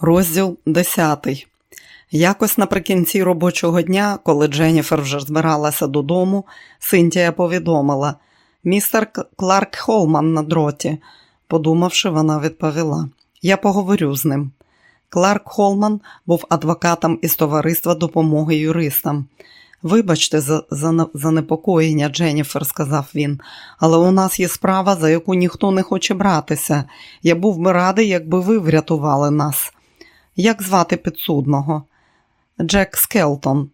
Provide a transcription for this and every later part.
Розділ 10. Якось наприкінці робочого дня, коли Дженніфер вже збиралася додому, Синтія повідомила містер Кларк Холман на дроті. Подумавши, вона відповіла: Я поговорю з ним. Кларк Холман був адвокатом із товариства допомоги юристам. Вибачте, за за занепокоєння, Дженніфер, сказав він, але у нас є справа, за яку ніхто не хоче братися. Я був би радий, якби ви врятували нас. Як звати підсудного? Джек Скелтон.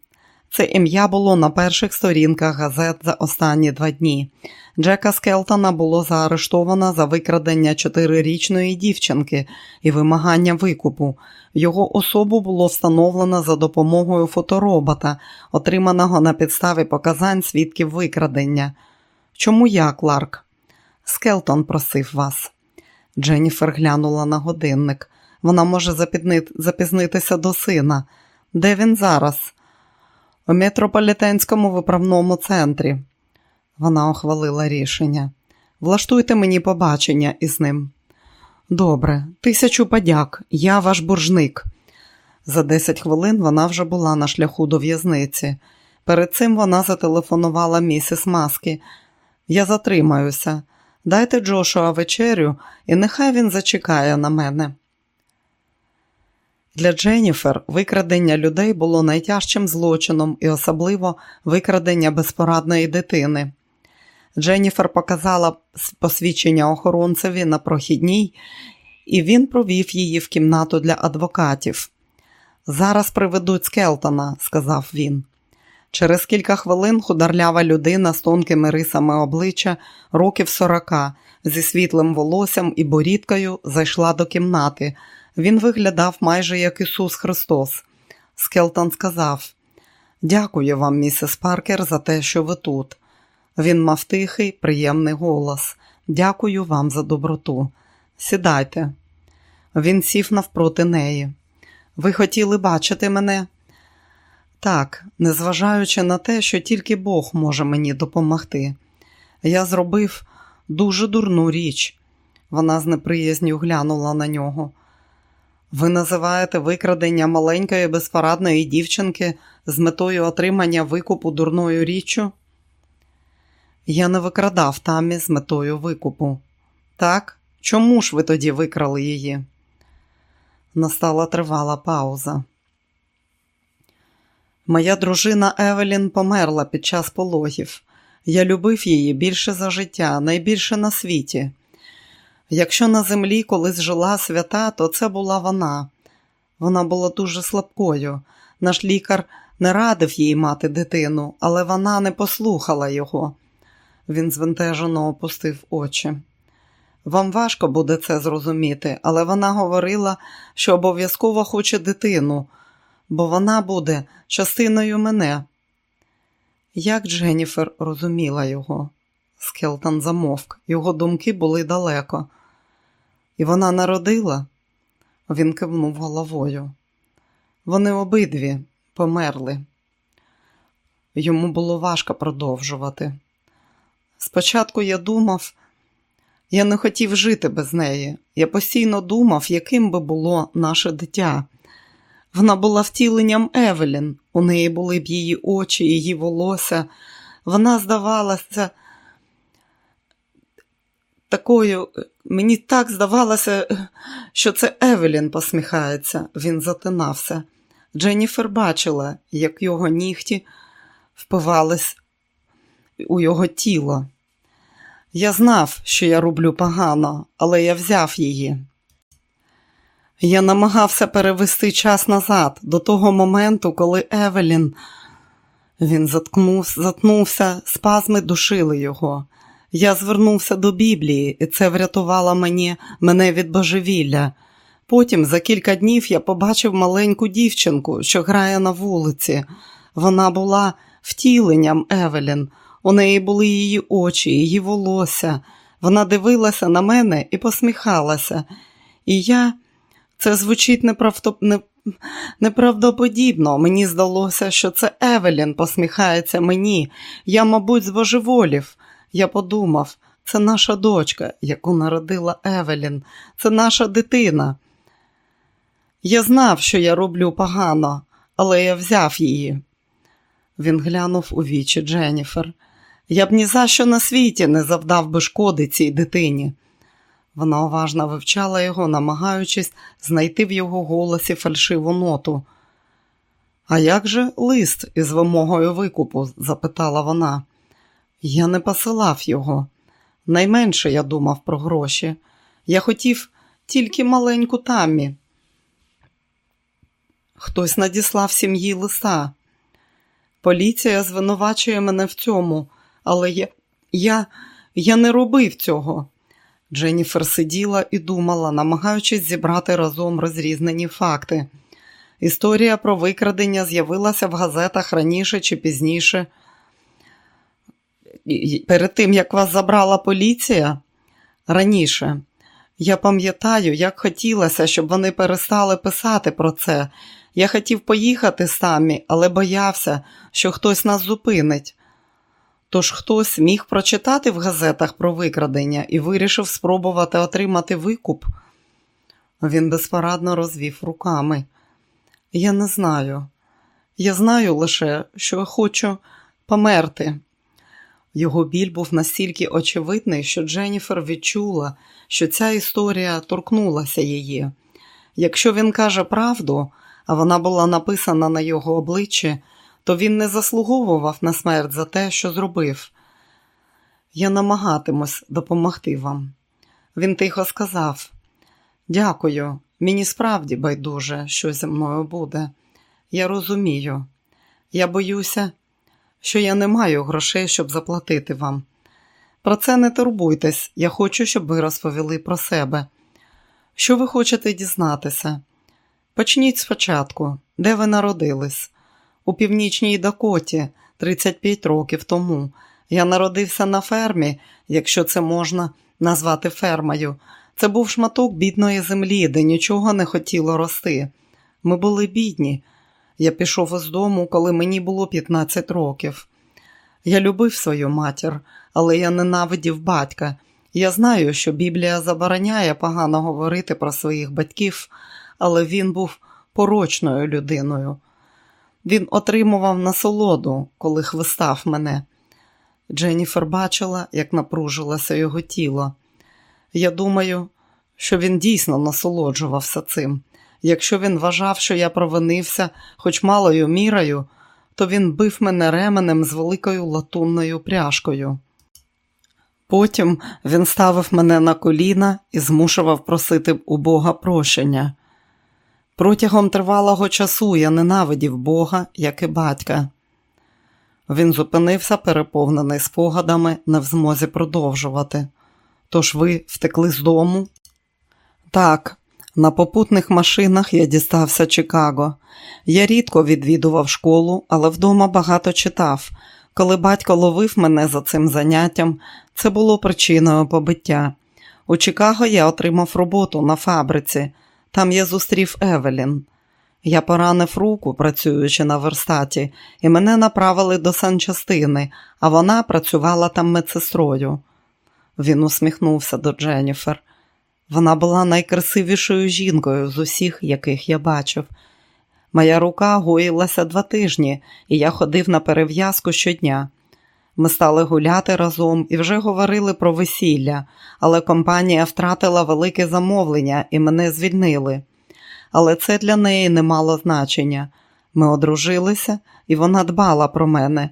Це ім'я було на перших сторінках газет за останні два дні. Джека Скелтона було заарештовано за викрадення чотирирічної дівчинки і вимагання викупу. Його особу було встановлено за допомогою фоторобота, отриманого на підставі показань свідків викрадення. Чому я, Кларк? Скелтон просив вас. Дженніфер глянула на годинник. Вона може запізнитися до сина. Де він зараз? У метрополітенському виправному центрі. Вона ухвалила рішення. Влаштуйте мені побачення із ним. Добре, тисячу подяк, я ваш боржник. За 10 хвилин вона вже була на шляху до в'язниці. Перед цим вона зателефонувала місіс Маски. Я затримаюся. Дайте Джошуа вечерю, і нехай він зачекає на мене. Для Дженніфер викрадення людей було найтяжчим злочином і особливо викрадення безпорадної дитини. Дженніфер показала посвідчення охоронцеві на прохідній, і він провів її в кімнату для адвокатів. Зараз приведуть Скелтона, сказав він. Через кілька хвилин хударлява людина з тонкими рисами обличчя, років сорока, зі світлим волоссям і борідкою зайшла до кімнати. Він виглядав майже як Ісус Христос. Скелтон сказав: Дякую вам, місіс Паркер, за те, що ви тут. Він мав тихий, приємний голос. Дякую вам за доброту. Сідайте. Він сів навпроти неї. Ви хотіли бачити мене? Так, незважаючи на те, що тільки Бог може мені допомогти. Я зробив дуже дурну річ. Вона з неприязню глянула на нього. Ви називаєте викрадення маленької безпорадної дівчинки з метою отримання викупу дурною річчю? Я не викрадав тамі з метою викупу. Так? Чому ж ви тоді викрали її? Настала тривала пауза. Моя дружина Евелін померла під час пологів. Я любив її більше за життя, найбільше на світі. Якщо на землі колись жила свята, то це була вона. Вона була дуже слабкою. Наш лікар не радив їй мати дитину, але вона не послухала його. Він звентежено опустив очі. Вам важко буде це зрозуміти, але вона говорила, що обов'язково хоче дитину, бо вона буде частиною мене. Як Дженніфер розуміла його? Скелтон замовк, його думки були далеко. І вона народила? Він кивнув головою. Вони обидві померли. Йому було важко продовжувати. Спочатку я думав, я не хотів жити без неї. Я постійно думав, яким би було наше дитя. Вона була втіленням Евелін, у неї були б її очі, її волосся. Вона здавалася такою, мені так здавалося, що це Евелін посміхається, він затинався. Дженніфер бачила, як його нігті впивались у його тіло. Я знав, що я роблю погано, але я взяв її. Я намагався перевести час назад, до того моменту, коли Евелін він заткнув, затнувся, спазми душили його. Я звернувся до Біблії, і це врятувало мені, мене від божевілля. Потім, за кілька днів, я побачив маленьку дівчинку, що грає на вулиці. Вона була втіленням Евелін. У неї були її очі, її волосся. Вона дивилася на мене і посміхалася. І я це звучить неправдо... не... неправдоподібно. Мені здалося, що це Евелін посміхається мені. Я, мабуть, збожеволів. Я подумав, це наша дочка, яку народила Евелін, це наша дитина. Я знав, що я роблю погано, але я взяв її. Він глянув у вічі Дженніфер. Я б ні за що на світі не завдав би шкоди цій дитині. Вона уважно вивчала його, намагаючись знайти в його голосі фальшиву ноту. А як же лист із вимогою викупу? запитала вона. Я не посилав його. Найменше я думав про гроші. Я хотів тільки маленьку тамі. Хтось надіслав сім'ї листа. Поліція звинувачує мене в цьому, але я, я, я не робив цього. Дженніфер сиділа і думала, намагаючись зібрати разом розрізнені факти. Історія про викрадення з'явилася в газетах раніше чи пізніше. Перед тим, як вас забрала поліція раніше. Я пам'ятаю, як хотілося, щоб вони перестали писати про це. Я хотів поїхати самі, але боявся, що хтось нас зупинить. Тож хтось міг прочитати в газетах про викрадення і вирішив спробувати отримати викуп. Він безпорадно розвів руками. Я не знаю. Я знаю лише, що хочу померти. Його біль був настільки очевидний, що Дженніфер відчула, що ця історія торкнулася її. Якщо він каже правду, а вона була написана на його обличчі, то він не заслуговував на смерть за те, що зробив. Я намагатимусь допомогти вам. Він тихо сказав: Дякую, мені справді байдуже, що зі мною буде. Я розумію. Я боюся, що я не маю грошей, щоб заплатити вам. Про це не турбуйтесь, я хочу, щоб ви розповіли про себе. Що ви хочете дізнатися? Почніть спочатку, де ви народились? У північній Дакоті 35 років тому. Я народився на фермі, якщо це можна назвати фермою. Це був шматок бідної землі, де нічого не хотіло рости. Ми були бідні. Я пішов із дому, коли мені було 15 років. Я любив свою матір, але я ненавидів батька. Я знаю, що Біблія забороняє погано говорити про своїх батьків, але він був порочною людиною. Він отримував насолоду, коли хвистав мене. Дженніфер бачила, як напружилося його тіло. Я думаю, що він дійсно насолоджувався цим. Якщо він вважав, що я провинився хоч малою мірою, то він бив мене ременем з великою латунною пряжкою. Потім він ставив мене на коліна і змушував просити у Бога прощення. Протягом тривалого часу я ненавидів Бога, як і батька. Він зупинився, переповнений спогадами, не в змозі продовжувати. Тож ви втекли з дому? Так, на попутних машинах я дістався Чикаго. Я рідко відвідував школу, але вдома багато читав. Коли батько ловив мене за цим заняттям, це було причиною побиття. У Чикаго я отримав роботу на фабриці. Там я зустрів Евелін. Я поранив руку, працюючи на верстаті, і мене направили до санчастини, а вона працювала там медсестрою. Він усміхнувся до Дженніфер. Вона була найкрасивішою жінкою з усіх, яких я бачив. Моя рука гоїлася два тижні, і я ходив на перев'язку щодня. Ми стали гуляти разом і вже говорили про весілля, але компанія втратила велике замовлення і мене звільнили. Але це для неї не мало значення. Ми одружилися, і вона дбала про мене.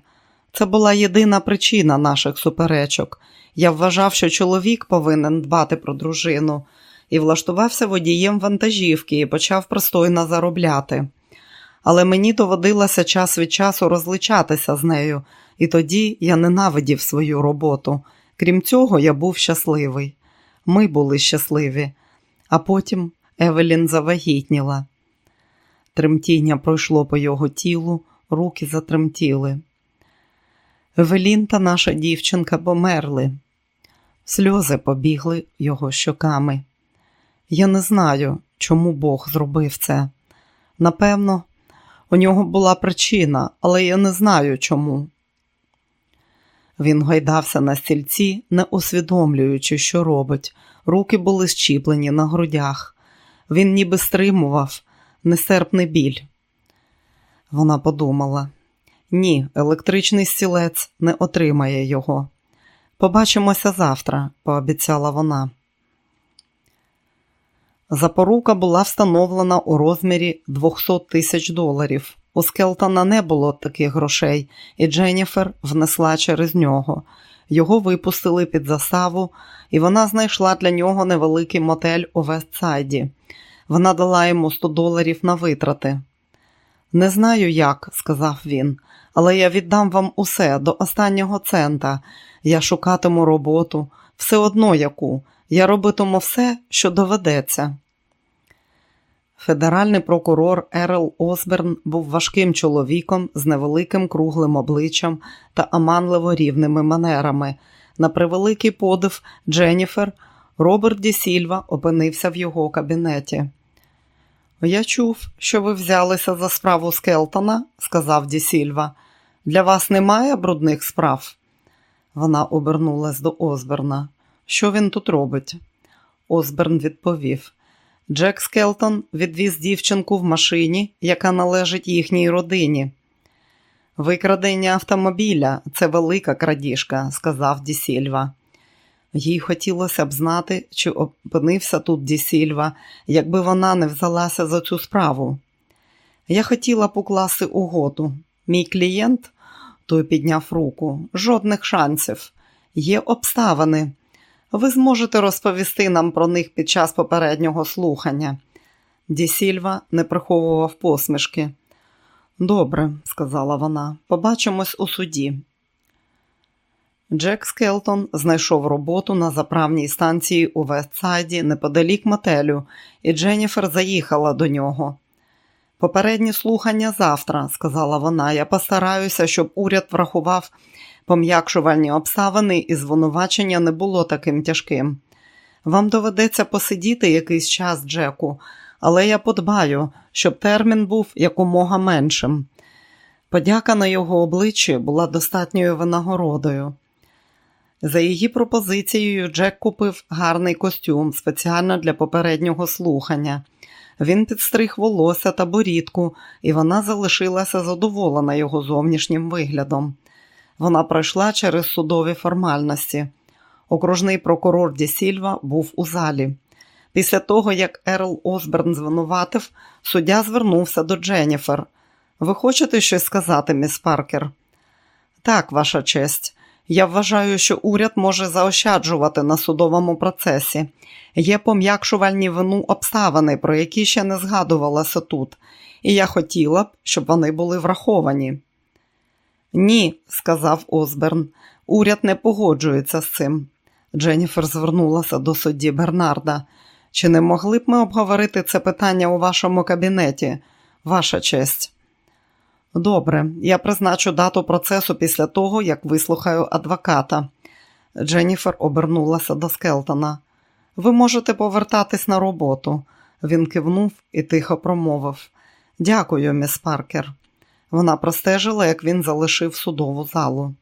Це була єдина причина наших суперечок. Я вважав, що чоловік повинен дбати про дружину, і влаштувався водієм вантажівки і почав пристойно заробляти. Але мені доводилося час від часу розличатися з нею, і тоді я ненавидів свою роботу. Крім цього, я був щасливий. Ми були щасливі, а потім Евелін завагітніла. Тремтіння пройшло по його тілу, руки затремтіли. Евелін та наша дівчинка померли. Сльози побігли його щоками. Я не знаю, чому Бог зробив це. Напевно, у нього була причина, але я не знаю чому. Він гайдався на стільці, не усвідомлюючи, що робить. Руки були щіплені на грудях. Він ніби стримував, нестерпний біль. Вона подумала ні, електричний стілець не отримає його. Побачимося завтра, пообіцяла вона. Запорука була встановлена у розмірі 200 тисяч доларів. У Скелтона не було таких грошей, і Дженніфер внесла через нього. Його випустили під заставу, і вона знайшла для нього невеликий мотель у Вестсайді. Вона дала йому 100 доларів на витрати. Не знаю як, сказав він, але я віддам вам усе до останнього цента. Я шукатиму роботу, все одно яку. Я робитиму все, що доведеться. Федеральний прокурор Ерл Осберн був важким чоловіком з невеликим круглим обличчям та оманливо рівними манерами. На превеликий подив Дженніфер Роберт Ді Сільва опинився в його кабінеті. Я чув, що ви взялися за справу Скелтона, сказав Ді Сільва. Для вас немає брудних справ? Вона обернулась до Осберна. Що він тут робить? Осберн відповів. Джек Скелтон відвіз дівчинку в машині, яка належить їхній родині. Викрадення автомобіля це велика крадіжка, сказав Дісільва. Їй хотілося б знати, чи опинився тут Дісільва, якби вона не взялася за цю справу. Я хотіла покласти угоду. Мій клієнт, той підняв руку, жодних шансів. Є обставини. Ви зможете розповісти нам про них під час попереднього слухання. Дісільва не приховував посмішки. Добре, сказала вона, побачимось у суді. Джек Скелтон знайшов роботу на заправній станції у Вестсайді неподалік мотелю, і Дженніфер заїхала до нього. Попередні слухання завтра, сказала вона. Я постараюся, щоб уряд врахував пом'якшувальні обставини і звинувачення не було таким тяжким. Вам доведеться посидіти якийсь час, Джеку, але я подбаю, щоб термін був якомога меншим. Подяка на його обличчі була достатньою винагородою. За її пропозицією, Джек купив гарний костюм спеціально для попереднього слухання. Він підстриг волосся та борідку, і вона залишилася задоволена його зовнішнім виглядом. Вона пройшла через судові формальності. Окружний прокурор Ді Сільва був у залі. Після того, як Ерл Осберн звинуватив, суддя звернувся до Дженніфер. Ви хочете щось сказати, міс Паркер? Так, ваша честь. Я вважаю, що уряд може заощаджувати на судовому процесі. Є пом'якшувальні вину обставини, про які ще не згадувалося тут, і я хотіла б, щоб вони були враховані. Ні, сказав Осберн, уряд не погоджується з цим. Дженніфер звернулася до судді Бернарда. Чи не могли б ми обговорити це питання у вашому кабінеті, ваша честь? Добре, я призначу дату процесу після того, як вислухаю адвоката. Дженніфер обернулася до Скелтона. Ви можете повертатись на роботу. Він кивнув і тихо промовив. Дякую, міс Паркер. Вона простежила, як він залишив судову залу.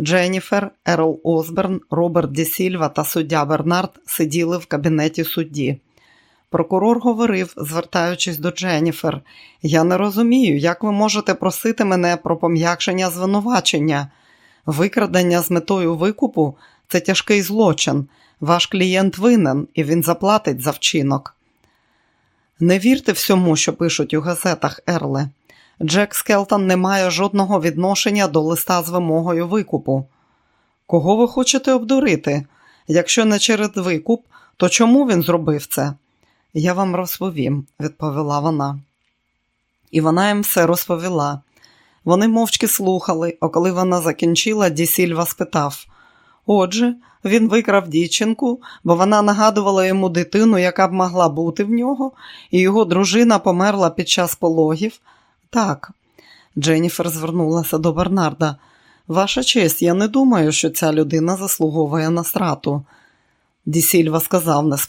Дженніфер, Ерл Осберн, Роберт Ді Сільва та суддя Бернард сиділи в кабінеті судді. Прокурор говорив, звертаючись до Дженніфер, я не розумію, як ви можете просити мене про пом'якшення звинувачення. Викрадення з метою викупу це тяжкий злочин. Ваш клієнт винен і він заплатить за вчинок. Не вірте всьому, що пишуть у газетах Ерле. Джек Скелтон не має жодного відношення до листа з вимогою викупу. Кого ви хочете обдурити? Якщо не через викуп, то чому він зробив це? Я вам розповім, відповіла вона. І вона їм все розповіла. Вони мовчки слухали, а коли вона закінчила, Дісільва спитав Отже, він викрав дівчинку, бо вона нагадувала йому дитину, яка б могла бути в нього, і його дружина померла під час пологів. Так, Дженніфер звернулася до Бернарда. Ваша честь, я не думаю, що ця людина заслуговує на страту. Дісільва сказав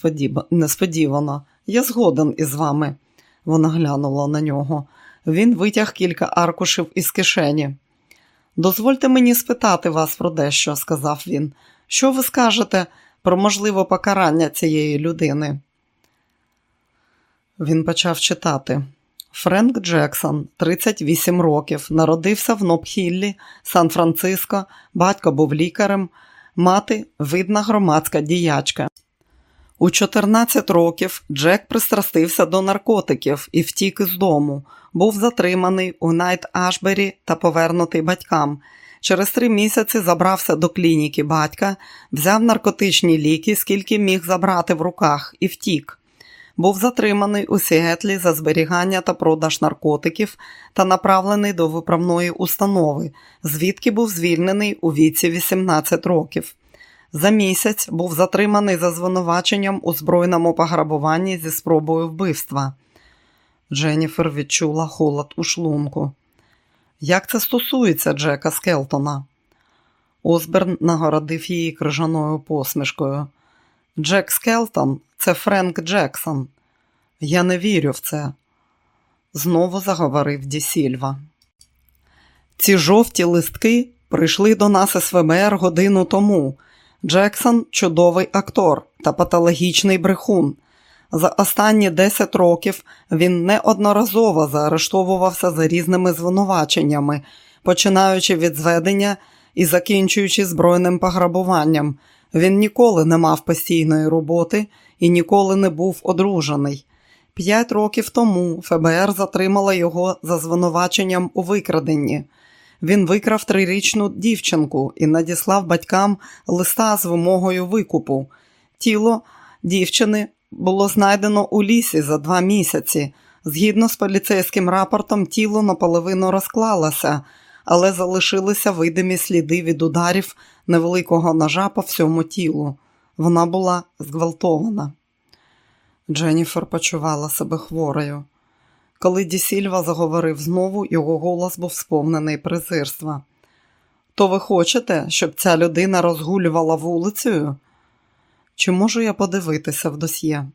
несподівано. Я згоден із вами. Вона глянула на нього. Він витяг кілька аркушів із кишені. Дозвольте мені спитати вас про дещо, сказав він. Що ви скажете про можливе покарання цієї людини? Він почав читати. Френк Джексон, 38 років, народився в Нобхіллі, Сан-Франциско, батько був лікарем, мати видна громадська діячка. У 14 років Джек пристрастився до наркотиків і втік із дому. Був затриманий у Гайт Ашбері та повернутий батькам. Через три місяці забрався до клініки батька, взяв наркотичні ліки, скільки міг забрати в руках, і втік. Був затриманий у Сіетлі за зберігання та продаж наркотиків та направлений до виправної установи, звідки був звільнений у віці 18 років. За місяць був затриманий за звинуваченням у збройному пограбуванні зі спробою вбивства. Дженніфер відчула холод у шлунку. Як це стосується Джека Скелтона? Осберн нагородив її крижаною посмішкою. Джек Скелтон це Френк Джексон. Я не вірю в це, знову заговорив Ді Сільва. Ці жовті листки прийшли до нас із ФБР годину тому. Джексон чудовий актор та патологічний брехун. За останні 10 років він неодноразово заарештовувався за різними звинуваченнями, починаючи від зведення і закінчуючи збройним пограбуванням. Він ніколи не мав постійної роботи і ніколи не був одружений. П'ять років тому ФБР затримала його за звинуваченням у викраденні. Він викрав трирічну дівчинку і надіслав батькам листа з вимогою викупу. Тіло дівчини було знайдено у лісі за два місяці. Згідно з поліцейським рапортом, тіло наполовину розклалося, але залишилися видимі сліди від ударів невеликого ножа по всьому тілу. Вона була зґвалтована. Дженніфер почувала себе хворою. Коли Дісільва заговорив знову, його голос був сповнений презирства. То ви хочете, щоб ця людина розгулювала вулицею? Чи можу я подивитися в досьє?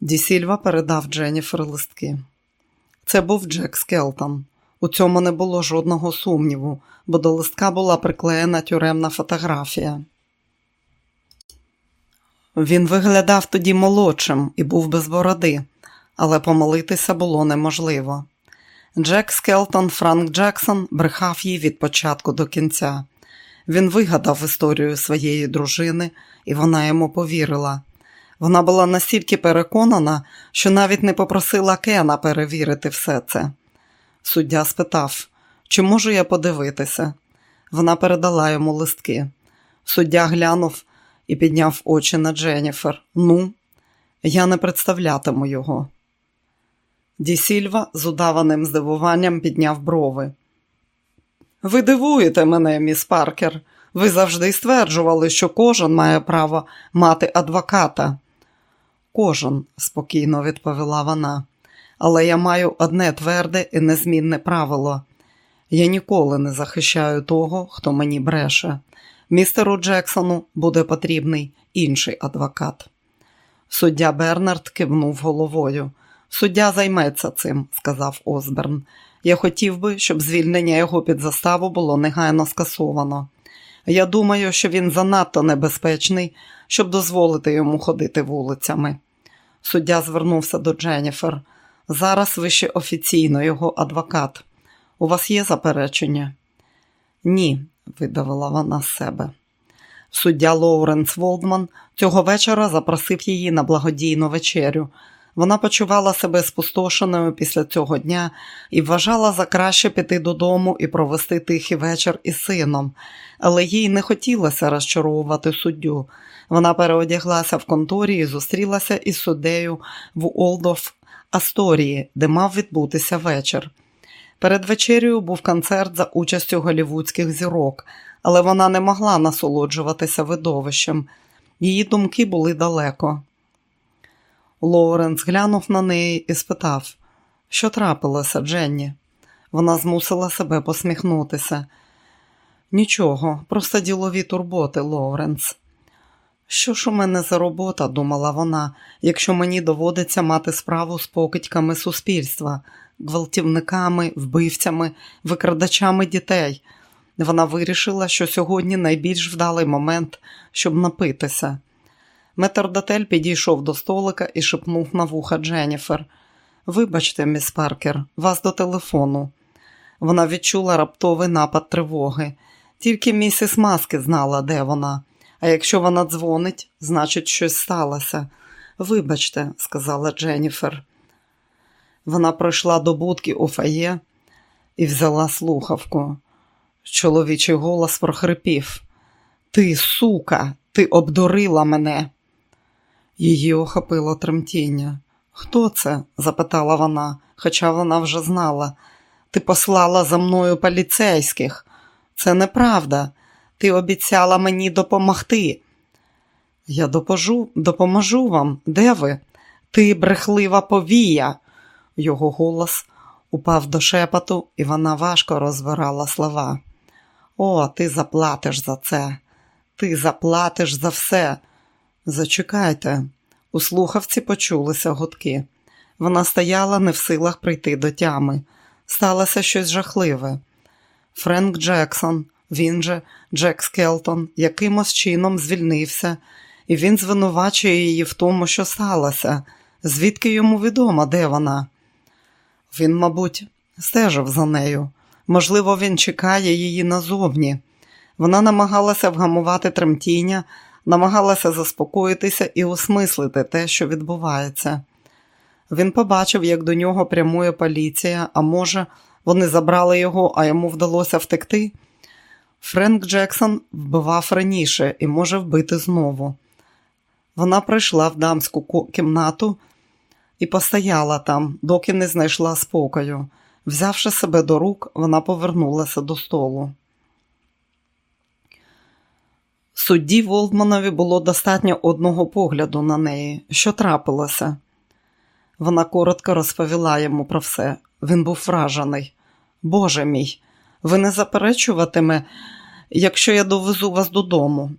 Дісільва передав Дженніфер листки. Це був Джек Скелтон. У цьому не було жодного сумніву, бо до листка була приклеєна тюремна фотографія. Він виглядав тоді молодшим і був без бороди, але помолитися було неможливо. Джек Скелтон Франк Джексон брехав їй від початку до кінця. Він вигадав історію своєї дружини, і вона йому повірила. Вона була настільки переконана, що навіть не попросила Кена перевірити все це. Суддя спитав, чи можу я подивитися? Вона передала йому листки. Суддя глянув і підняв очі на Дженніфер. Ну, я не представлятиму його. Ді Сільва з удаваним здивуванням підняв брови. Ви дивуєте мене, міс Паркер. Ви завжди стверджували, що кожен має право мати адвоката. Кожен, спокійно відповіла вона, але я маю одне тверде і незмінне правило. Я ніколи не захищаю того, хто мені бреше. Містеру Джексону буде потрібний інший адвокат. Суддя Бернард кивнув головою. Суддя займеться цим, сказав Осберн. Я хотів би, щоб звільнення його під заставу було негайно скасовано. Я думаю, що він занадто небезпечний, щоб дозволити йому ходити вулицями. Суддя звернувся до Дженніфер. Зараз ви ще офіційно його адвокат. У вас є заперечення? Ні, видавила вона себе. Суддя Лоуренс Волдман цього вечора запросив її на благодійну вечерю. Вона почувала себе спустошеною після цього дня і вважала за краще піти додому і провести тихий вечір із сином, але їй не хотілося розчаровувати суддю. Вона переодяглася в конторі і зустрілася із суддею в Олдоф Асторії, де мав відбутися вечір. Перед вечерею був концерт за участю голівудських зірок, але вона не могла насолоджуватися видовищем. Її думки були далеко. Лоуренс глянув на неї і спитав, що трапилося, Дженні? Вона змусила себе посміхнутися. Нічого, просто ділові турботи, Лоуренс. Що ж у мене за робота, думала вона, якщо мені доводиться мати справу з покидьками суспільства, гвалтівниками, вбивцями, викрадачами дітей. Вона вирішила, що сьогодні найбільш вдалий момент, щоб напитися. Метрдотель підійшов до столика і шепнув на вуха Дженніфер. Вибачте, міс Паркер, вас до телефону. Вона відчула раптовий напад тривоги. Тільки місіс Маски знала, де вона. А якщо вона дзвонить, значить, щось сталося. Вибачте, сказала Дженніфер. Вона прийшла до будки у фає і взяла слухавку. Чоловічий голос прохрипів. Ти, сука, ти обдурила мене. Її охопило тремтіння. Хто це? запитала вона, хоча вона вже знала. Ти послала за мною поліцейських. Це неправда. Ти обіцяла мені допомогти. Я допожу, допоможу вам. Де ви? Ти брехлива повія. Його голос упав до шепоту, і вона важко розбирала слова. О, ти заплатиш за це. Ти заплатиш за все. Зачекайте, у слухавці почулися гудки. Вона стояла не в силах прийти до тями. Сталося щось жахливе. Френк Джексон, він же Джек Скелтон, якимось чином звільнився, і він звинувачує її в тому, що сталося. Звідки йому відомо, де вона? Він, мабуть, стежив за нею. Можливо, він чекає її назовні. Вона намагалася вгамувати тремтіння, намагалася заспокоїтися і осмислити те, що відбувається. Він побачив, як до нього прямує поліція, а може, вони забрали його, а йому вдалося втекти. Френк Джексон вбивав раніше і може вбити знову. Вона прийшла в дамську кімнату і постояла там, доки не знайшла спокою. Взявши себе до рук, вона повернулася до столу. Судді Волдманові було достатньо одного погляду на неї, що трапилося. Вона коротко розповіла йому про все. Він був вражений. Боже мій, ви не заперечуватиме, якщо я довезу вас додому.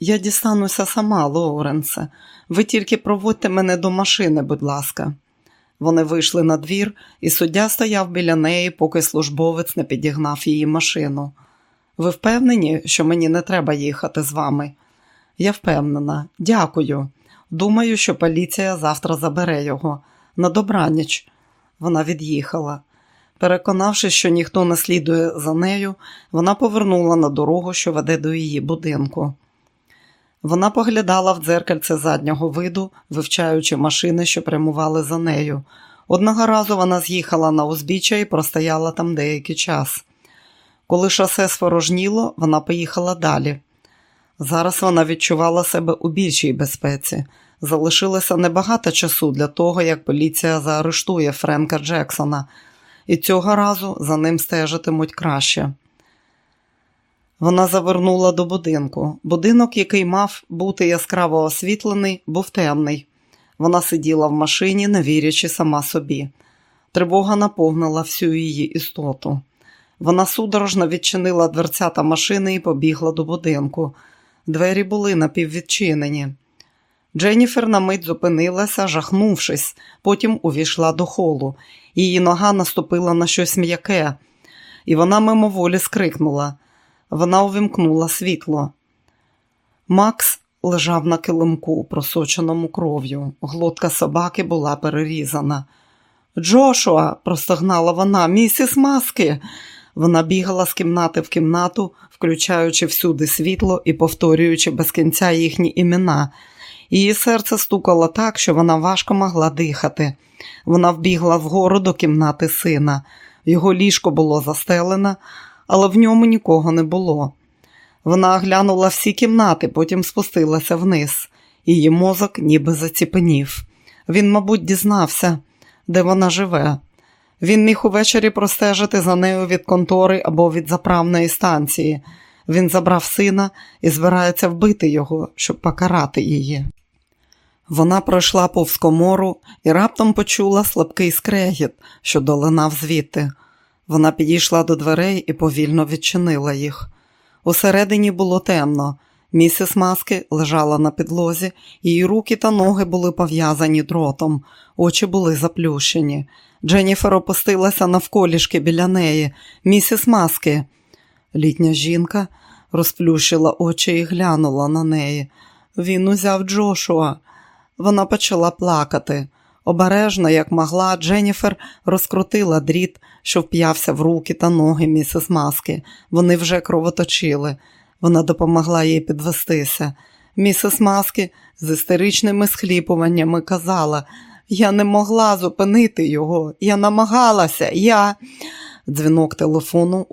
Я дістануся сама, Лоуренсе. Ви тільки проводьте мене до машини, будь ласка. Вони вийшли на двір, і суддя стояв біля неї, поки службовець не підігнав її машину. Ви впевнені, що мені не треба їхати з вами? Я впевнена, дякую. Думаю, що поліція завтра забере його. На добраніч. Вона від'їхала. Переконавшись, що ніхто не слідує за нею, вона повернула на дорогу, що веде до її будинку. Вона поглядала в дзеркальце заднього виду, вивчаючи машини, що прямували за нею. Одного разу вона з'їхала на узбіччя і простояла там деякий час. Коли шосе спорожніло, вона поїхала далі. Зараз вона відчувала себе у більшій безпеці. Залишилося небагато часу для того, як поліція заарештує Френка Джексона, і цього разу за ним стежитимуть краще. Вона завернула до будинку. Будинок, який мав бути яскраво освітлений, був темний. Вона сиділа в машині, не вірячи сама собі. Тривога наповнила всю її істоту. Вона судорожно відчинила дверцята машини і побігла до будинку. Двері були напіввідчинені. Дженніфер на мить зупинилася, жахнувшись, потім увійшла до холу. Її нога наступила на щось м'яке, і вона мимоволі скрикнула. Вона увімкнула світло. Макс лежав на килимку, просоченому кров'ю. Глотка собаки була перерізана. Джошуа, простогнала вона, місіс маски. Вона бігала з кімнати в кімнату, включаючи всюди світло і повторюючи без кінця їхні імена. Її серце стукало так, що вона важко могла дихати. Вона вбігла вгору до кімнати сина. Його ліжко було застелене, але в ньому нікого не було. Вона оглянула всі кімнати, потім спустилася вниз. Її мозок ніби заціпенів. Він, мабуть, дізнався, де вона живе. Він міг увечері простежити за нею від контори або від заправної станції. Він забрав сина і збирається вбити його, щоб покарати її. Вона пройшла повз комору і раптом почула слабкий скрегіт, що долинав звідти. Вона підійшла до дверей і повільно відчинила їх. Усередині було темно. Місіс маски лежала на підлозі, її руки та ноги були пов'язані дротом, очі були заплющені. Дженніфер опустилася навколішки біля неї. Місіс маски. Літня жінка розплющила очі і глянула на неї. Він узяв Джошуа. Вона почала плакати. Обережно, як могла, Дженніфер розкрутила дріт, що вп'явся в руки та ноги місіс маски. Вони вже кровоточили. Вона допомогла їй підвестися. Місіс маски з істеричними схліпуваннями казала: Я не могла зупинити його, я намагалася, я. Дзвінок телефону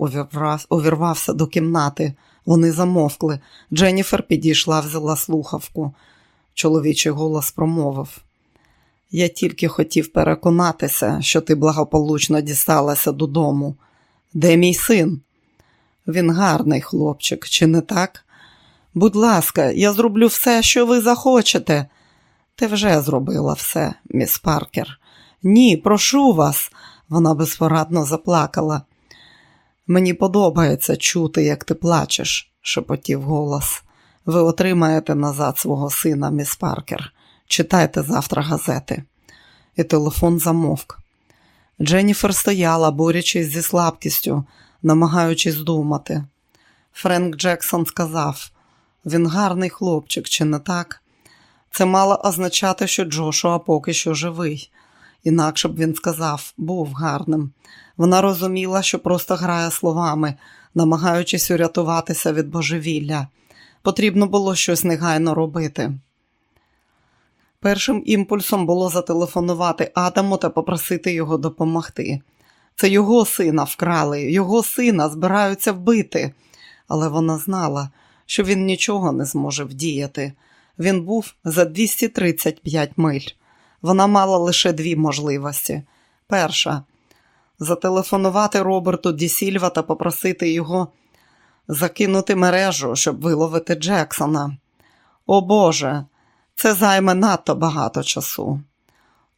увірвався до кімнати. Вони замовкли. Дженніфер підійшла, взяла слухавку. Чоловічий голос промовив. Я тільки хотів переконатися, що ти благополучно дісталася додому. Де мій син? Він гарний хлопчик, чи не так? Будь ласка, я зроблю все, що ви захочете. Ти вже зробила все, міс Паркер. Ні, прошу вас, вона безпорадно заплакала. Мені подобається чути, як ти плачеш, шепотів голос. Ви отримаєте назад свого сина, міс Паркер. Читайте завтра газети. І телефон замовк. Дженніфер стояла, борючись зі слабкістю, намагаючись думати. Френк Джексон сказав: він гарний хлопчик, чи не так? Це мало означати, що Джошуа поки що живий. Інакше б він сказав, був гарним. Вона розуміла, що просто грає словами, намагаючись урятуватися від божевілля. Потрібно було щось негайно робити. Першим імпульсом було зателефонувати Адаму та попросити його допомогти. Це його сина вкрали, його сина збираються вбити, але вона знала, що він нічого не зможе вдіяти. Він був за 235 миль. Вона мала лише дві можливості. Перша зателефонувати Роберту Дісільва та попросити його закинути мережу, щоб виловити Джексона. О Боже, це займе надто багато часу.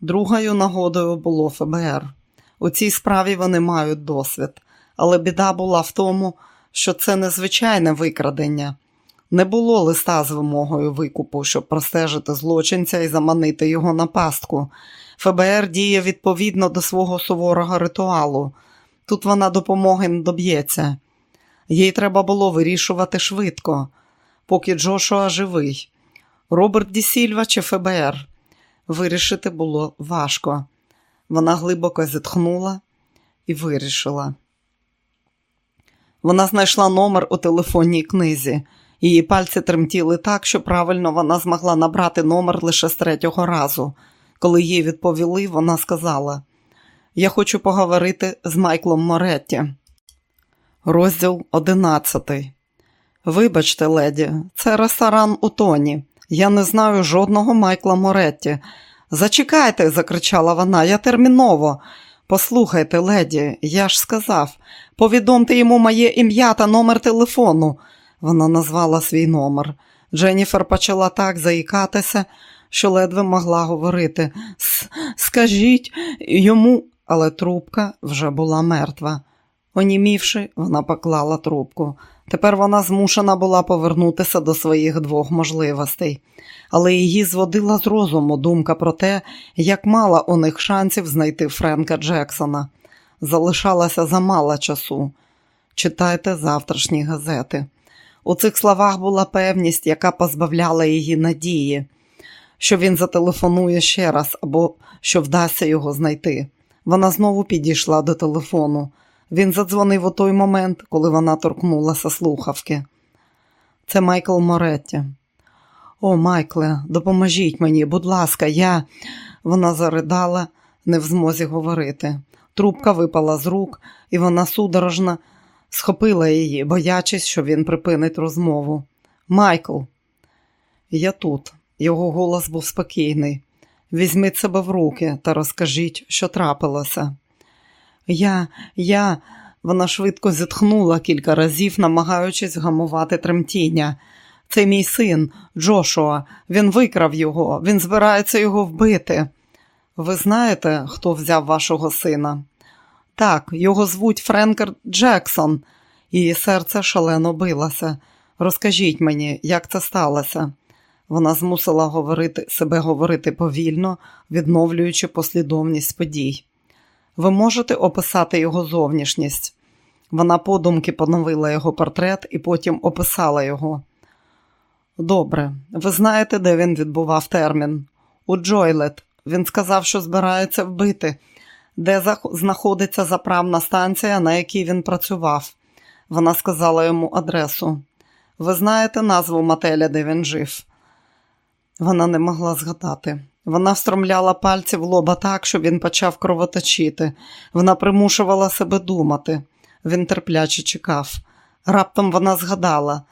Другою нагодою було ФБР. У цій справі вони мають досвід, але біда була в тому, що це незвичайне викрадення. Не було листа з вимогою викупу, щоб простежити злочинця і заманити його на пастку. ФБР діє відповідно до свого суворого ритуалу. Тут вона допомоги не доб'ється. Їй треба було вирішувати швидко, поки Джошуа живий. Роберт Ді Сільва чи ФБР. Вирішити було важко. Вона глибоко зітхнула і вирішила. Вона знайшла номер у телефонній книзі. Її пальці тремтіли так, що правильно вона змогла набрати номер лише з третього разу. Коли їй відповіли, вона сказала: Я хочу поговорити з Майклом Моретті. Розділ одинадцятий. Вибачте, леді, це ресторан у Тоні. Я не знаю жодного Майкла Моретті. Зачекайте, закричала вона, я терміново. Послухайте, леді, я ж сказав, повідомте йому моє ім'я та номер телефону. Вона назвала свій номер. Дженніфер почала так заїкатися, що ледве могла говорити. Скажіть йому, але трубка вже була мертва. Онімівши, вона поклала трубку. Тепер вона змушена була повернутися до своїх двох можливостей, але її зводила з розуму думка про те, як мало у них шансів знайти Френка Джексона. Залишалося замало часу. Читайте завтрашні газети. У цих словах була певність, яка позбавляла її надії, що він зателефонує ще раз або що вдасться його знайти. Вона знову підійшла до телефону. Він задзвонив у той момент, коли вона торкнулася слухавки. Це Майкл Моретті. О, Майкле, допоможіть мені, будь ласка, я. Вона заридала, не в змозі говорити. Трубка випала з рук, і вона судорожно схопила її, боячись, що він припинить розмову. Майкл, я тут. Його голос був спокійний. Візьміть себе в руки та розкажіть, що трапилося. Я, я, вона швидко зітхнула кілька разів, намагаючись гамувати тремтіння. Це мій син, Джошуа. Він викрав його, він збирається його вбити. Ви знаєте, хто взяв вашого сина? Так, його звуть Френкер Джексон. Її серце шалено билося. Розкажіть мені, як це сталося? Вона змусила говорити, себе говорити повільно, відновлюючи послідовність подій. Ви можете описати його Добре, ви знаєте, де він відбував термін? У Джойлет. Він сказав, що збирається вбити, де знаходиться заправна станція, на якій він працював. Вона сказала йому адресу. Ви знаєте назву мотеля, де він жив? Вона не могла згадати. Вона встромляла пальці в лоба так, що він почав кровоточити. Вона примушувала себе думати. Він терпляче чекав. Раптом вона згадала.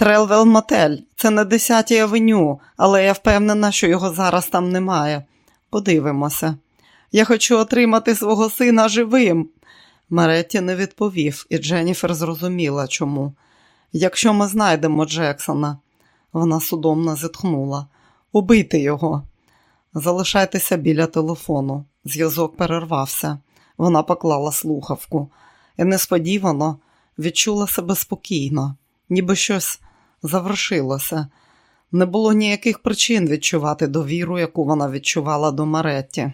Трелвел Мотель, це на 10-й авеню, але я впевнена, що його зараз там немає. Подивимося. Я хочу отримати свого сина живим. Моретті не відповів, і Дженніфер зрозуміла чому. Якщо ми знайдемо Джексона, вона судомно зітхнула. Убийте його. Залишайтеся біля телефону. Зв'язок перервався. Вона поклала слухавку і несподівано відчула себе спокійно, ніби щось завершилося. Не було ніяких причин відчувати довіру, яку вона відчувала до Маретті.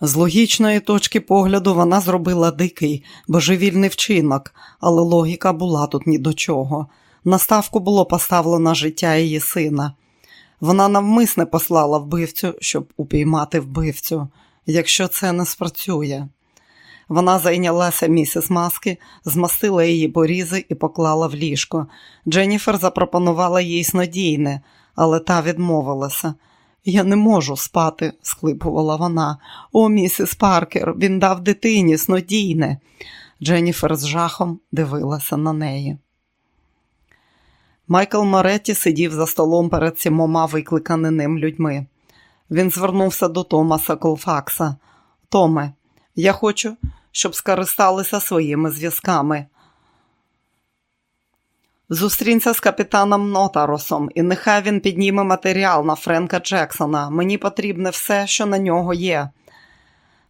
З логічної точки погляду вона зробила дикий, божевільний вчинок, але логіка була тут ні до чого. На ставку було поставлено життя її сина. Вона навмисне послала вбивцю, щоб упіймати вбивцю, якщо це не спрацює. Вона зайнялася місіс маски, змастила її порізи і поклала в ліжко. Дженніфер запропонувала їй снодійне, але та відмовилася. Я не можу спати, схлипувала вона. О, місіс Паркер, він дав дитині снодійне. Дженніфер з жахом дивилася на неї. Майкл Моретті сидів за столом перед сімома викликаним людьми. Він звернувся до Томаса Колфакса. Томе, я хочу, щоб скористалися своїми зв'язками. Зустрінься з капітаном Нотаросом, і нехай він підніме матеріал на Френка Джексона. Мені потрібне все, що на нього є.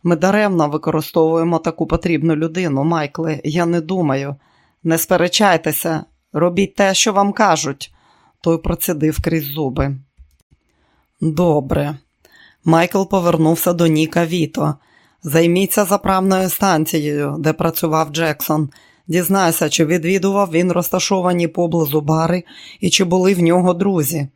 Ми даремно використовуємо таку потрібну людину, Майкле. Я не думаю. Не сперечайтеся, робіть те, що вам кажуть. Той процідив крізь зуби. Добре. Майкл повернувся до Ніка Віто. Займіться заправною станцією, де працював Джексон. Дізнайся, чи відвідував він розташовані поблизу бари і чи були в нього друзі.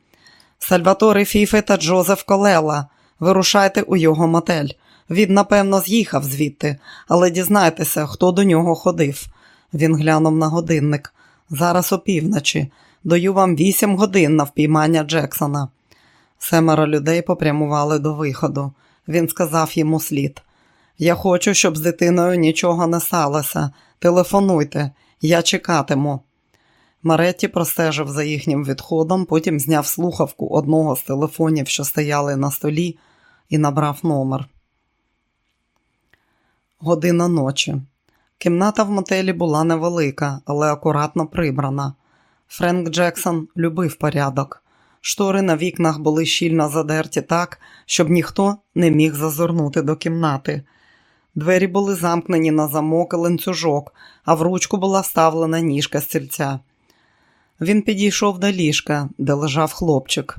Сальватори Фіфи та Джозеф Колела. Вирушайте у його мотель. Він, напевно, з'їхав звідти, але дізнайтеся, хто до нього ходив. Він глянув на годинник. Зараз опівночі. Даю вам вісім годин на впіймання Джексона. Семеро людей попрямували до виходу. Він сказав їм услід. Я хочу, щоб з дитиною нічого не сталося. Телефонуйте, я чекатиму. Моретті простежив за їхнім відходом, потім зняв слухавку одного з телефонів, що стояли на столі, і набрав номер. Година ночі. Кімната в мотелі була невелика, але акуратно прибрана. Френк Джексон любив порядок. Штори на вікнах були щільно задерті так, щоб ніхто не міг зазирнути до кімнати. Двері були замкнені на замок і ланцюжок, а в ручку була вставлена ніжка стільця. Він підійшов до ліжка, де лежав хлопчик.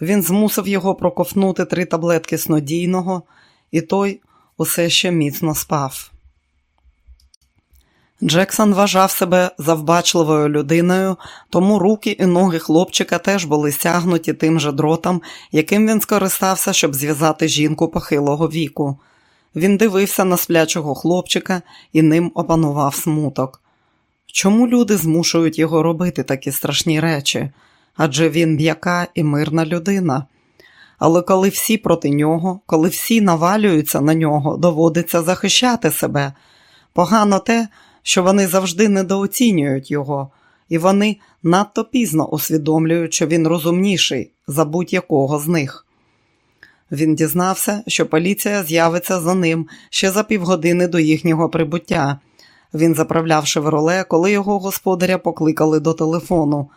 Він змусив його проковнути три таблетки снодійного, і той усе ще міцно спав. Джексон вважав себе завбачливою людиною, тому руки і ноги хлопчика теж були стягнуті тим же дротом, яким він скористався, щоб зв'язати жінку похилого віку. Він дивився на сплячого хлопчика і ним опанував смуток. Чому люди змушують його робити такі страшні речі? Адже він м'яка і мирна людина. Але коли всі проти нього, коли всі навалюються на нього, доводиться захищати себе. Погано те, що вони завжди недооцінюють його, і вони надто пізно усвідомлюють, що він розумніший за будь-якого з них. Він дізнався, що поліція з'явиться за ним ще за півгодини до їхнього прибуття. Він заправляв шевроле, коли його господаря покликали до телефону.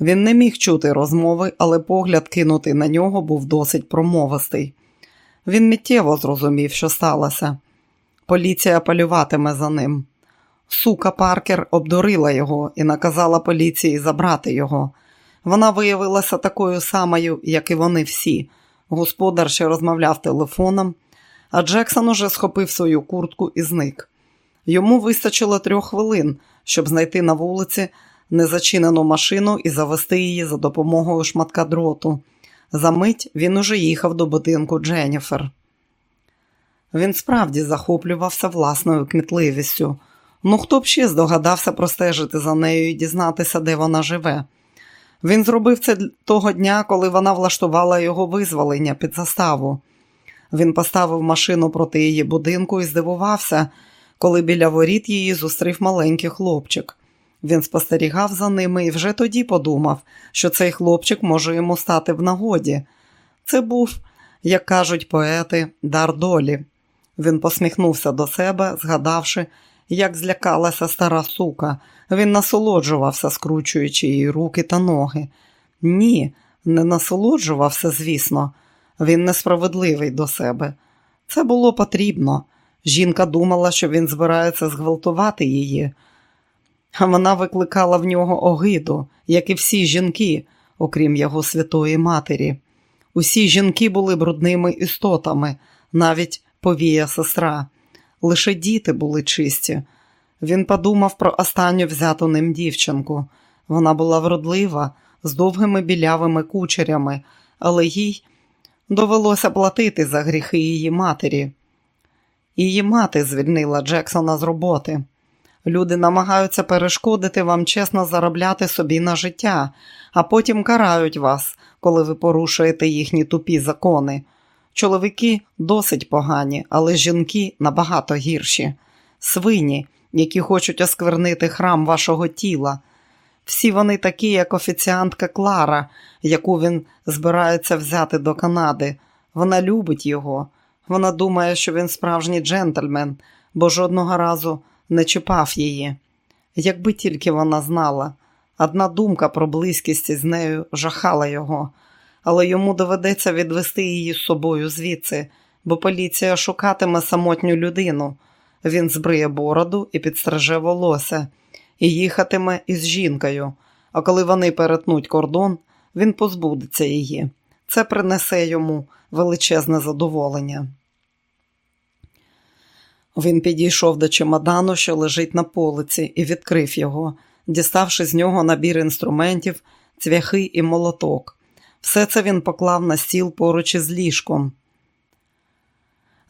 Він не міг чути розмови, але погляд кинутий на нього був досить промовистий. Він миттєво зрозумів, що сталося. Поліція полюватиме за ним. Сука Паркер обдурила його і наказала поліції забрати його. Вона виявилася такою самою, як і вони всі. Господар ще розмовляв телефоном, а Джексон уже схопив свою куртку і зник. Йому вистачило трьох хвилин, щоб знайти на вулиці незачинену машину і завести її за допомогою шматка дроту. Замить він уже їхав до будинку Дженніфер. Він справді захоплювався власною кмітливістю. Ну хто б ще здогадався простежити за нею і дізнатися, де вона живе. Він зробив це того дня, коли вона влаштувала його визволення під заставу. Він поставив машину проти її будинку і здивувався, коли біля воріт її зустрів маленький хлопчик. Він спостерігав за ними і вже тоді подумав, що цей хлопчик може йому стати в нагоді. Це був, як кажуть поети, дар долі. Він посміхнувся до себе, згадавши, як злякалася стара сука. Він насолоджувався, скручуючи її руки та ноги. Ні, не насолоджувався, звісно, він несправедливий до себе. Це було потрібно. Жінка думала, що він збирається зґвалтувати її. Вона викликала в нього огиду, як і всі жінки, окрім його святої матері. Усі жінки були брудними істотами, навіть повія сестра. Лише діти були чисті. Він подумав про останню взяту ним дівчинку. Вона була вродлива, з довгими білявими кучерями, але їй довелося платити за гріхи її матері. Її мати звільнила Джексона з роботи. Люди намагаються перешкодити вам чесно заробляти собі на життя, а потім карають вас, коли ви порушуєте їхні тупі закони. Чоловіки досить погані, але жінки набагато гірші. Свині, які хочуть осквернити храм вашого тіла. Всі вони такі, як офіціантка Клара, яку він збирається взяти до Канади. Вона любить його. Вона думає, що він справжній джентльмен, бо жодного разу не чіпав її. Якби тільки вона знала, одна думка про близькість із нею жахала його, але йому доведеться відвести її з собою звідси, бо поліція шукатиме самотню людину. Він збриє бороду і підстриже волосся, і їхатиме із жінкою. А коли вони перетнуть кордон, він позбудеться її. Це принесе йому величезне задоволення. Він підійшов до чемодану, що лежить на полиці, і відкрив його, діставши з нього набір інструментів, цвяхи і молоток. Все це він поклав на стіл поруч із ліжком,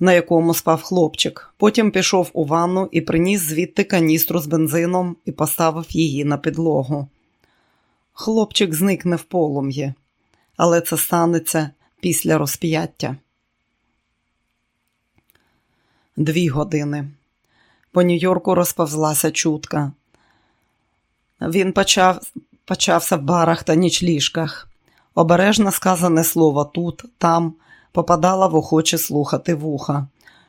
на якому спав хлопчик. Потім пішов у ванну і приніс звідти каністру з бензином і поставив її на підлогу. Хлопчик зникне в полум'ї, але це станеться після розп'яття. Дві години. По Нью-Йорку розповзлася чутка. Він почав, почався в барах та нічліжках. Обережно сказане слово тут, там попадала в охоче слухати вуха.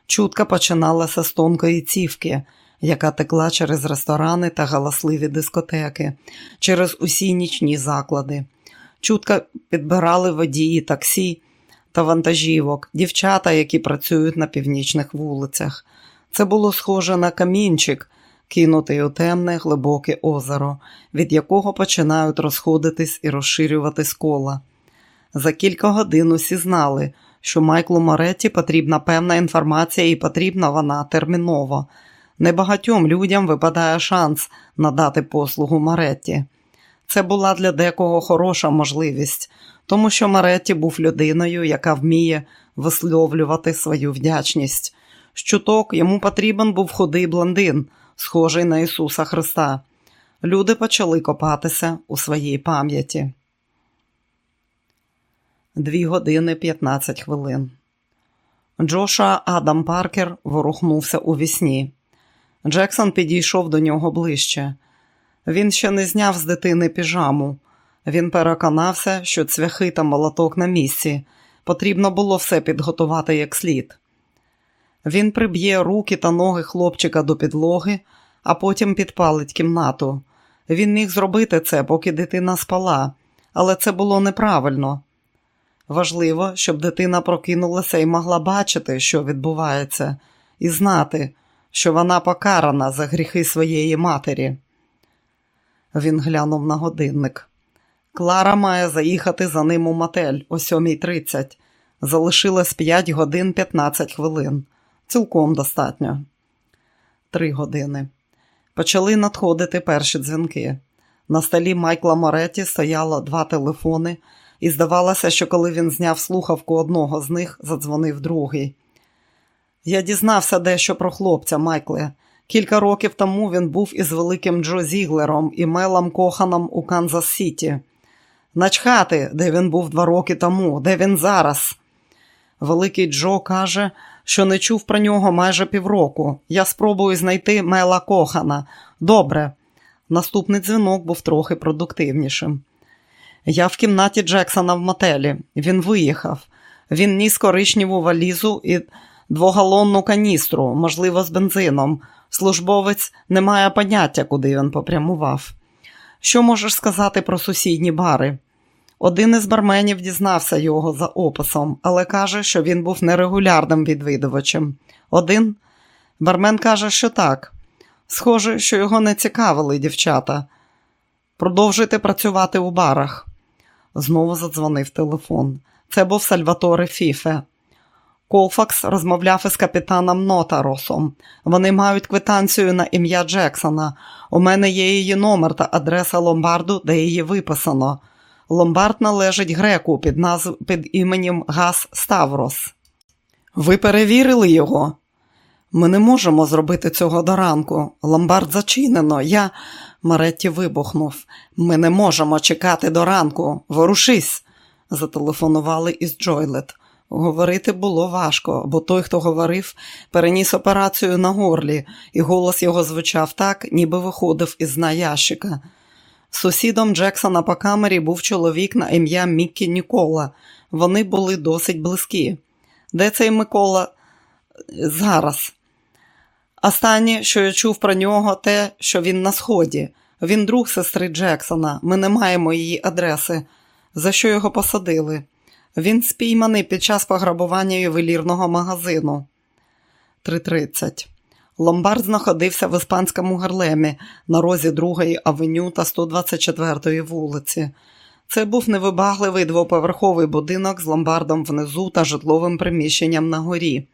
Чутка починалася з тонкої цівки, яка текла через ресторани та галасливі дискотеки, через усі нічні заклади. Чутка підбирали водії таксі та вантажівок, дівчата, які працюють на північних вулицях. Це було схоже на камінчик, кинутий у темне глибоке озеро, від якого починають розходитись і розширюватись кола. За кілька годин усі знали, що Майклу Моретті потрібна певна інформація і потрібна вона терміново. Небагатьом людям випадає шанс надати послугу Моретті. Це була для декого хороша можливість, тому що Моретті був людиною, яка вміє висловлювати свою вдячність. Щуток йому потрібен був худий блондин, схожий на Ісуса Христа. Люди почали копатися у своїй пам'яті. Дві години 15 хвилин. Джоша Адам Паркер ворухнувся у вісні. Джексон підійшов до нього ближче. Він ще не зняв з дитини піжаму. Він переконався, що цвяхи та молоток на місці. Потрібно було все підготувати як слід. Він приб'є руки та ноги хлопчика до підлоги, а потім підпалить кімнату. Він міг зробити це, поки дитина спала, але це було неправильно. Важливо, щоб дитина прокинулася і могла бачити, що відбувається, і знати, що вона покарана за гріхи своєї матері. Він глянув на годинник. Клара має заїхати за ним у мотель о 7.30. Залишилось 5 годин 15 хвилин. Цілком достатньо. Три години. Почали надходити перші дзвінки. На столі Майкла Моретті стояло два телефони, і здавалося, що коли він зняв слухавку одного з них, задзвонив другий. Я дізнався дещо про хлопця, Майкле. Кілька років тому він був із великим Джо Зіглером і Мелом Коханом у Канзас Сіті. Начхати, де він був два роки тому, де він зараз. Великий Джо каже, що не чув про нього майже півроку. Я спробую знайти Мела Кохана. Добре. Наступний дзвінок був трохи продуктивнішим. Я в кімнаті Джексона в мотелі. Він виїхав. Він ніс коричневу валізу і двогалонну каністру, можливо, з бензином. Службовець не має поняття, куди він попрямував. Що можеш сказати про сусідні бари? Один із барменів дізнався його за описом, але каже, що він був нерегулярним відвідувачем. Один бармен каже, що так. Схоже, що його не цікавили дівчата. Продовжуйте працювати у барах. Знову задзвонив телефон. Це був Сальваторе Фіфе. Колфакс розмовляв із капітаном Нотаросом. Вони мають квитанцію на ім'я Джексона. У мене є її номер та адреса ломбарду, де її виписано. Ломбард належить греку під назв... під іменем Гас Ставрос. Ви перевірили його? Ми не можемо зробити цього до ранку. Ломбард зачинено. Я. Моретті вибухнув. Ми не можемо чекати до ранку. Ворушись. Зателефонували із Джойлет. Говорити було важко, бо той, хто говорив, переніс операцію на горлі, і голос його звучав так, ніби виходив із дна ящика. Сусідом Джексона по камері був чоловік на ім'я Міккі Нікола. Вони були досить близькі. Де цей Микола зараз? Останнє, що я чув про нього, те, що він на сході. Він друг сестри Джексона. Ми не маємо її адреси. За що його посадили? Він спійманий під час пограбування ювелірного магазину. 3.30. Ломбард знаходився в іспанському Гарлемі на розі 2-ї авеню та 124-ї вулиці. Це був невибагливий двоповерховий будинок з ломбардом внизу та житловим приміщенням на горі.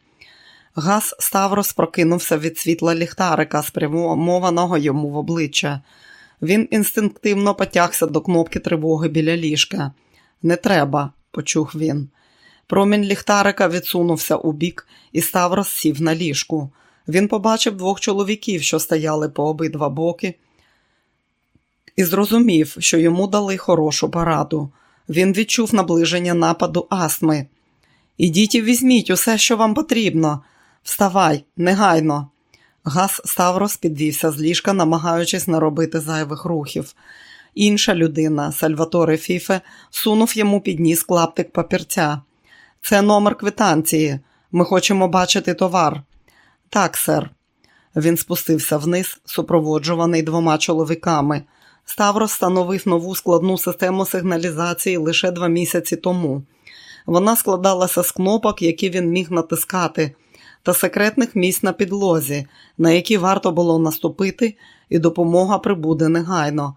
Газ Ставрос прокинувся від світла ліхтарика, спрямованого йому в обличчя. Він інстинктивно потягся до кнопки тривоги біля ліжка. Не треба, почув він. Промінь ліхтарика відсунувся у бік і Ставрос сів на ліжку. Він побачив двох чоловіків, що стояли по обидва боки, і зрозумів, що йому дали хорошу пораду. Він відчув наближення нападу астми. Ідіть і візьміть усе, що вам потрібно. Вставай, негайно. Газ Ставрос підвівся з ліжка, намагаючись не робити зайвих рухів. Інша людина, Сальваторе Фіфе, сунув йому під ніс клаптик папірця. Це номер квитанції. Ми хочемо бачити товар. Так, сер. Він спустився вниз, супроводжуваний двома чоловіками. Ставрос встановив нову складну систему сигналізації лише два місяці тому. Вона складалася з кнопок, які він міг натискати, та секретних місць на підлозі, на які варто було наступити, і допомога прибуде негайно.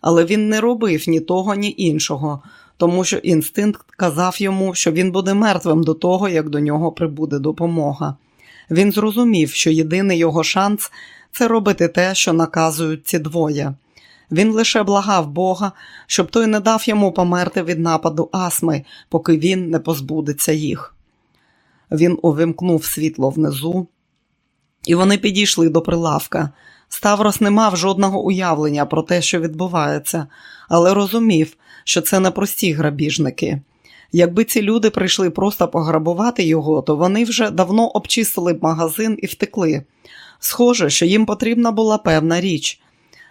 Але він не робив ні того, ні іншого, тому що інстинкт казав йому, що він буде мертвим до того, як до нього прибуде допомога. Він зрозумів, що єдиний його шанс це робити те, що наказують ці двоє. Він лише благав Бога, щоб той не дав йому померти від нападу астми, поки він не позбудеться їх. Він увімкнув світло внизу, і вони підійшли до прилавка. Ставрос не мав жодного уявлення про те, що відбувається, але розумів, що це не прості грабіжники. Якби ці люди прийшли просто пограбувати його, то вони вже давно обчистили б магазин і втекли. Схоже, що їм потрібна була певна річ.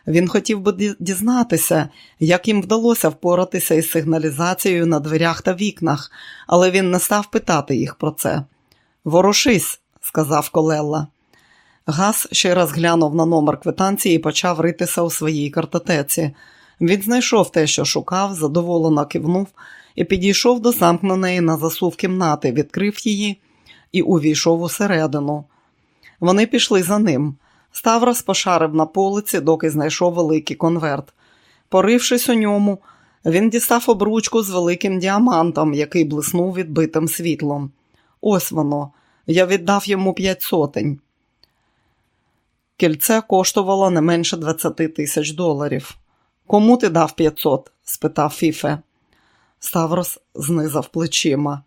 Він хотів би дізнатися, як їм вдалося впоратися із сигналізацією на дверях та вікнах, але він не став питати їх про це. Ворушись, сказав Колелла. Газ ще раз глянув на номер квитанції і почав ритися у своїй картотеці. Він знайшов те, що шукав, задоволено кивнув і підійшов до замкненої на засув кімнати, відкрив її і увійшов усередину. Вони пішли за ним. Ставрос пошарив на полиці, доки знайшов великий конверт. Порившись у ньому, він дістав обручку з великим діамантом, який блиснув відбитим світлом. Ось воно. Я віддав йому п'ять сотень. Кільце коштувало не менше 20 тисяч доларів. Кому ти дав 500? спитав Фіфе. Ставрос знизав плечима.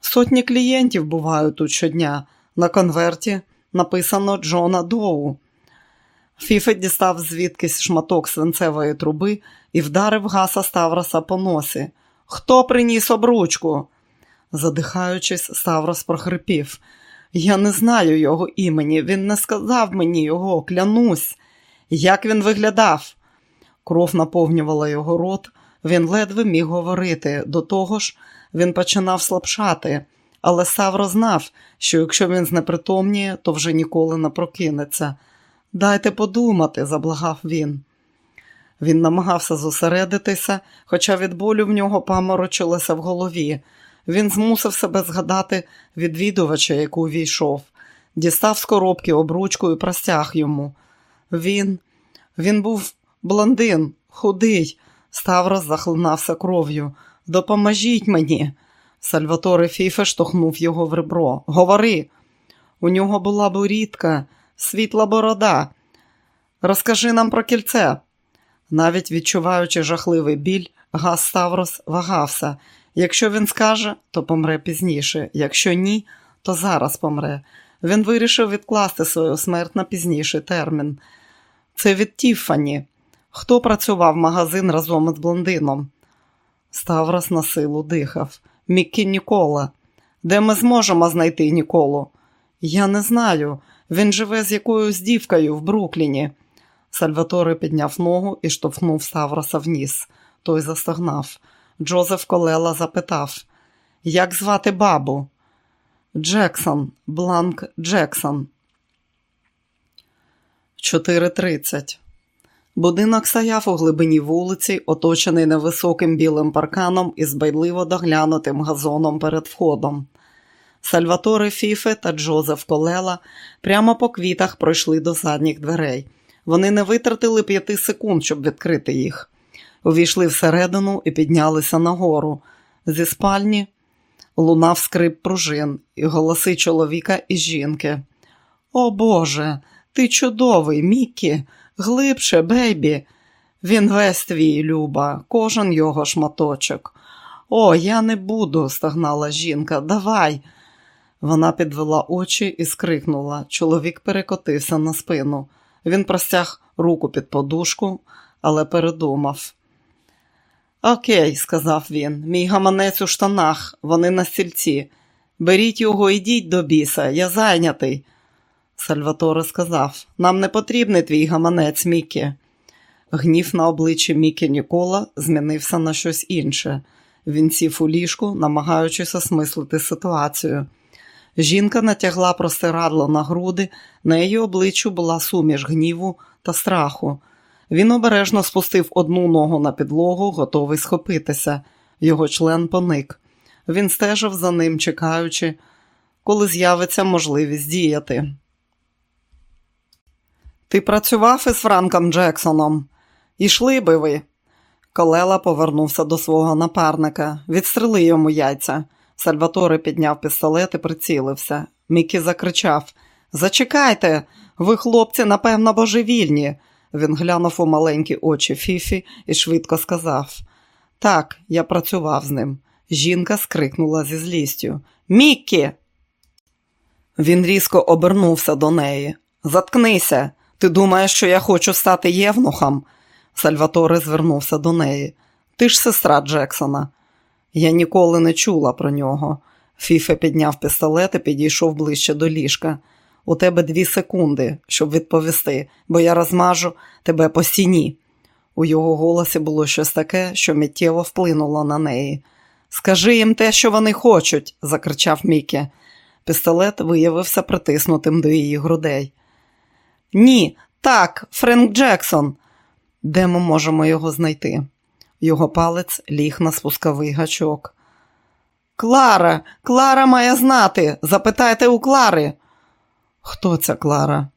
Сотні клієнтів бувають тут щодня. На конверті написано Джона Доу. Фіфе дістав звідкись шматок свинцевої труби і вдарив гаса Ставроса по носі. Хто приніс обручку? Задихаючись, Ставрос прохрипів. Я не знаю його імені, він не сказав мені його, клянусь. Як він виглядав? Кров наповнювала його рот, він ледве міг говорити. До того ж, він починав слабшати, але Савро знав, що якщо він знепритомніє, то вже ніколи не прокинеться. Дайте подумати, заблагав він. Він намагався зосередитися, хоча від болю в нього паморочилося в голові. Він змусив себе згадати відвідувача, яку війшов, дістав з коробки обручку і простяг йому. Він він був блондин, худий, Ставрос захлинався кров'ю. Допоможіть мені. Сальваторе Фіфе штовхнув його в ребро. Говори. У нього була бурідка, світла борода. Розкажи нам про кільце. Навіть відчуваючи жахливий біль, Гас Ставрос вагався. Якщо він скаже, то помре пізніше, якщо ні, то зараз помре. Він вирішив відкласти свою смерть на пізніший термін. Це від Тіфані. Хто працював магазин разом із блондином? Ставрос на силу дихав. Міккі Нікола. Де ми зможемо знайти Ніколу? Я не знаю. Він живе з якоюсь дівкою в Брукліні. Сальваторе підняв ногу і штовхнув Ставроса вниз. Той застогнав. Джозеф Колела запитав, як звати бабу? Джексон, Бланк Джексон. 4.30. Будинок стояв у глибині вулиці, оточений невисоким білим парканом із байдливо доглянутим газоном перед входом. Сальваторе Фіфе та Джозеф Колела прямо по квітах пройшли до задніх дверей. Вони не витратили п'яти секунд, щоб відкрити їх. Увійшли всередину і піднялися нагору. Зі спальні лунав скрип пружин і голоси чоловіка і жінки. О Боже, ти чудовий, Мікі, глибше, бейбі. Він весь твій, Люба, кожен його шматочок. О, я не буду, стагнала жінка. Давай. Вона підвела очі і скрикнула. Чоловік перекотився на спину. Він простяг руку під подушку, але передумав. Окей, сказав він, мій гаманець у штанах, вони на стільці. Беріть його, ідіть до біса, я зайнятий. Сальваторе сказав, нам не потрібний твій гаманець, Мікі. Гнів на обличчі Мікі Нікола змінився на щось інше. Він сів у ліжку, намагаючись осмислити ситуацію. Жінка натягла простирадло на груди, на її обличчю була суміш гніву та страху. Він обережно спустив одну ногу на підлогу, готовий схопитися. Його член поник. Він стежив за ним, чекаючи, коли з'явиться можливість діяти. Ти працював із Франком Джексоном? Ішли би ви. Колела повернувся до свого напарника. Відстрели йому яйця. Сальваторе підняв пістолет і прицілився. Мікі закричав Зачекайте, ви, хлопці, напевно, божевільні. Він глянув у маленькі очі Фіфі і швидко сказав: Так, я працював з ним. Жінка скрикнула зі злістю. Міккі! Він різко обернувся до неї. Заткнися, ти думаєш, що я хочу стати євнухом? Сальваторе звернувся до неї. Ти ж сестра Джексона. Я ніколи не чула про нього. Фіфе підняв пістолет і підійшов ближче до ліжка. У тебе дві секунди, щоб відповісти, бо я розмажу тебе по стіні. У його голосі було щось таке, що миттєво вплинуло на неї. Скажи їм те, що вони хочуть, закричав Мікі. Пістолет виявився притиснутим до її грудей. Ні, так, Френк Джексон. Де ми можемо його знайти? Його палець ліг на спусковий гачок. Клара, Клара має знати. Запитайте у Клари. Хто ця Клара?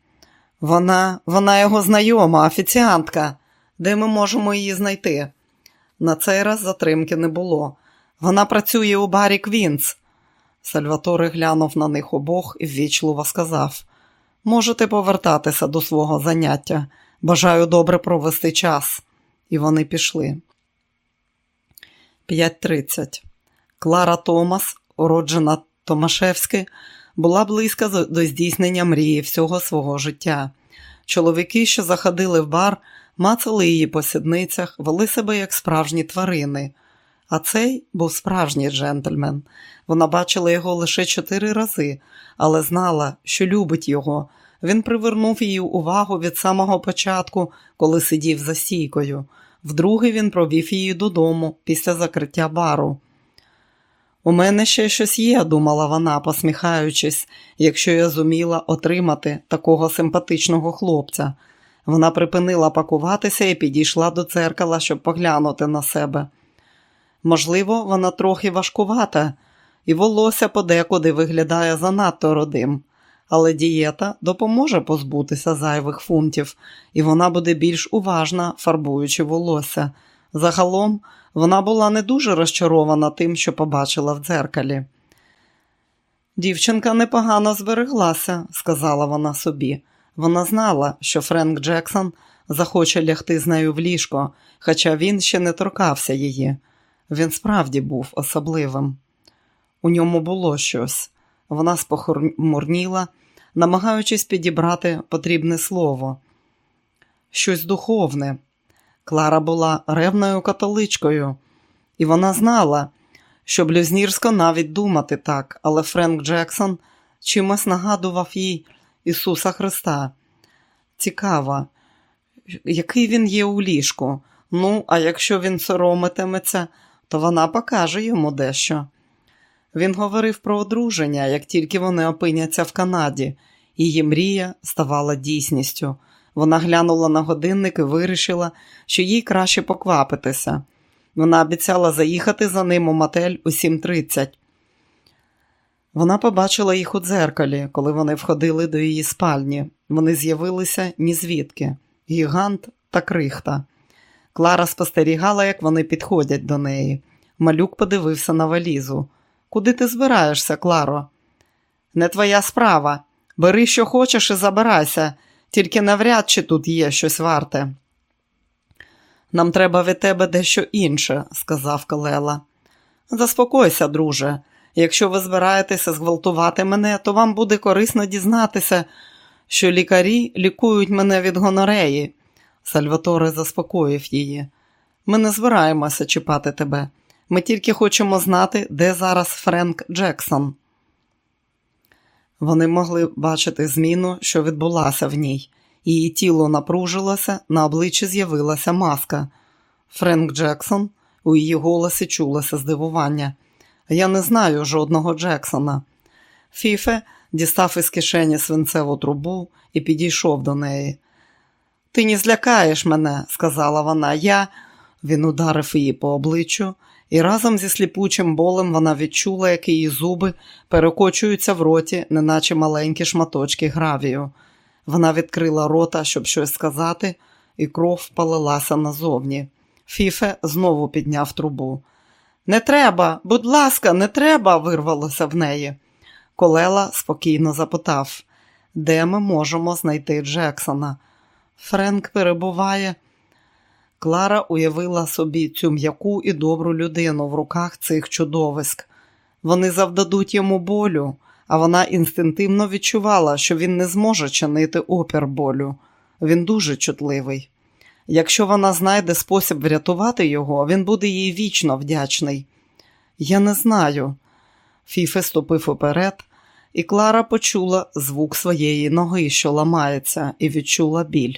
Вона, вона його знайома, офіціантка. Де ми можемо її знайти? На цей раз затримки не було. Вона працює у барі Квінс. Сальваторе глянув на них обох і ввічливо сказав: Можете повертатися до свого заняття. Бажаю добре провести час. І вони пішли. 5.30. Клара Томас, уроджена Томашевськи, була близька до здійснення мрії всього свого життя. Чоловіки, що заходили в бар, мацали її по сідницях, вели себе як справжні тварини. А цей був справжній джентльмен. Вона бачила його лише чотири рази, але знала, що любить його. Він привернув її увагу від самого початку, коли сидів за стійкою. Вдруге він провів її додому після закриття бару. У мене ще щось є, думала вона, посміхаючись, якщо я зуміла отримати такого симпатичного хлопця. Вона припинила пакуватися і підійшла до дзеркала, щоб поглянути на себе. Можливо, вона трохи важкувата, і волосся подекуди виглядає занадто родим, але дієта допоможе позбутися зайвих фунтів, і вона буде більш уважна, фарбуючи волосся. Загалом вона була не дуже розчарована тим, що побачила в дзеркалі. Дівчинка непогано збереглася, сказала вона собі. Вона знала, що Френк Джексон захоче лягти з нею в ліжко, хоча він ще не торкався її. Він справді був особливим. У ньому було щось. Вона спохмурніла, намагаючись підібрати потрібне слово. Щось духовне. Клара була ревною католичкою, і вона знала, що блюзнірсько навіть думати так, але Френк Джексон чимось нагадував їй Ісуса Христа. Цікаво, який він є у ліжку. Ну, а якщо він соромитиметься, то вона покаже йому дещо. Він говорив про одруження, як тільки вони опиняться в Канаді. Її мрія ставала дійсністю. Вона глянула на годинник і вирішила, що їй краще поквапитися. Вона обіцяла заїхати за ним у мотель у 7.30. Вона побачила їх у дзеркалі, коли вони входили до її спальні. Вони з'явилися ні звідки гігант та крихта. Клара спостерігала, як вони підходять до неї. Малюк подивився на валізу. Куди ти збираєшся, Кларо? Не твоя справа. Бери, що хочеш, і забирайся, тільки навряд чи тут є щось варте. Нам треба від тебе дещо інше, сказав Калела. Заспокойся, друже. Якщо ви збираєтеся зґвалтувати мене, то вам буде корисно дізнатися, що лікарі лікують мене від гонореї. Сальваторе заспокоїв її. Ми не збираємося чіпати тебе. Ми тільки хочемо знати, де зараз Френк Джексон. Вони могли бачити зміну, що відбулася в ній. Її тіло напружилося, на обличчі з'явилася маска. Френк Джексон у її голосі чулося здивування. Я не знаю жодного Джексона. Фіфе дістав із кишені свинцеву трубу і підійшов до неї. Ти не злякаєш мене, сказала вона. Я. Він ударив її по обличчю, і разом зі сліпучим болем вона відчула, як її зуби перекочуються в роті, неначе маленькі шматочки гравію. Вона відкрила рота, щоб щось сказати, і кров полилася назовні. Фіфе знову підняв трубу. Не треба, будь ласка, не треба, вирвалося в неї. Колела спокійно запитав, де ми можемо знайти Джексона. Френк перебуває. Клара уявила собі цю м'яку і добру людину в руках цих чудовиськ. Вони завдадуть йому болю, а вона інстинктивно відчувала, що він не зможе чинити опір болю. Він дуже чутливий. Якщо вона знайде спосіб врятувати його, він буде їй вічно вдячний. Я не знаю. Фіфе ступив уперед, і Клара почула звук своєї ноги, що ламається, і відчула біль.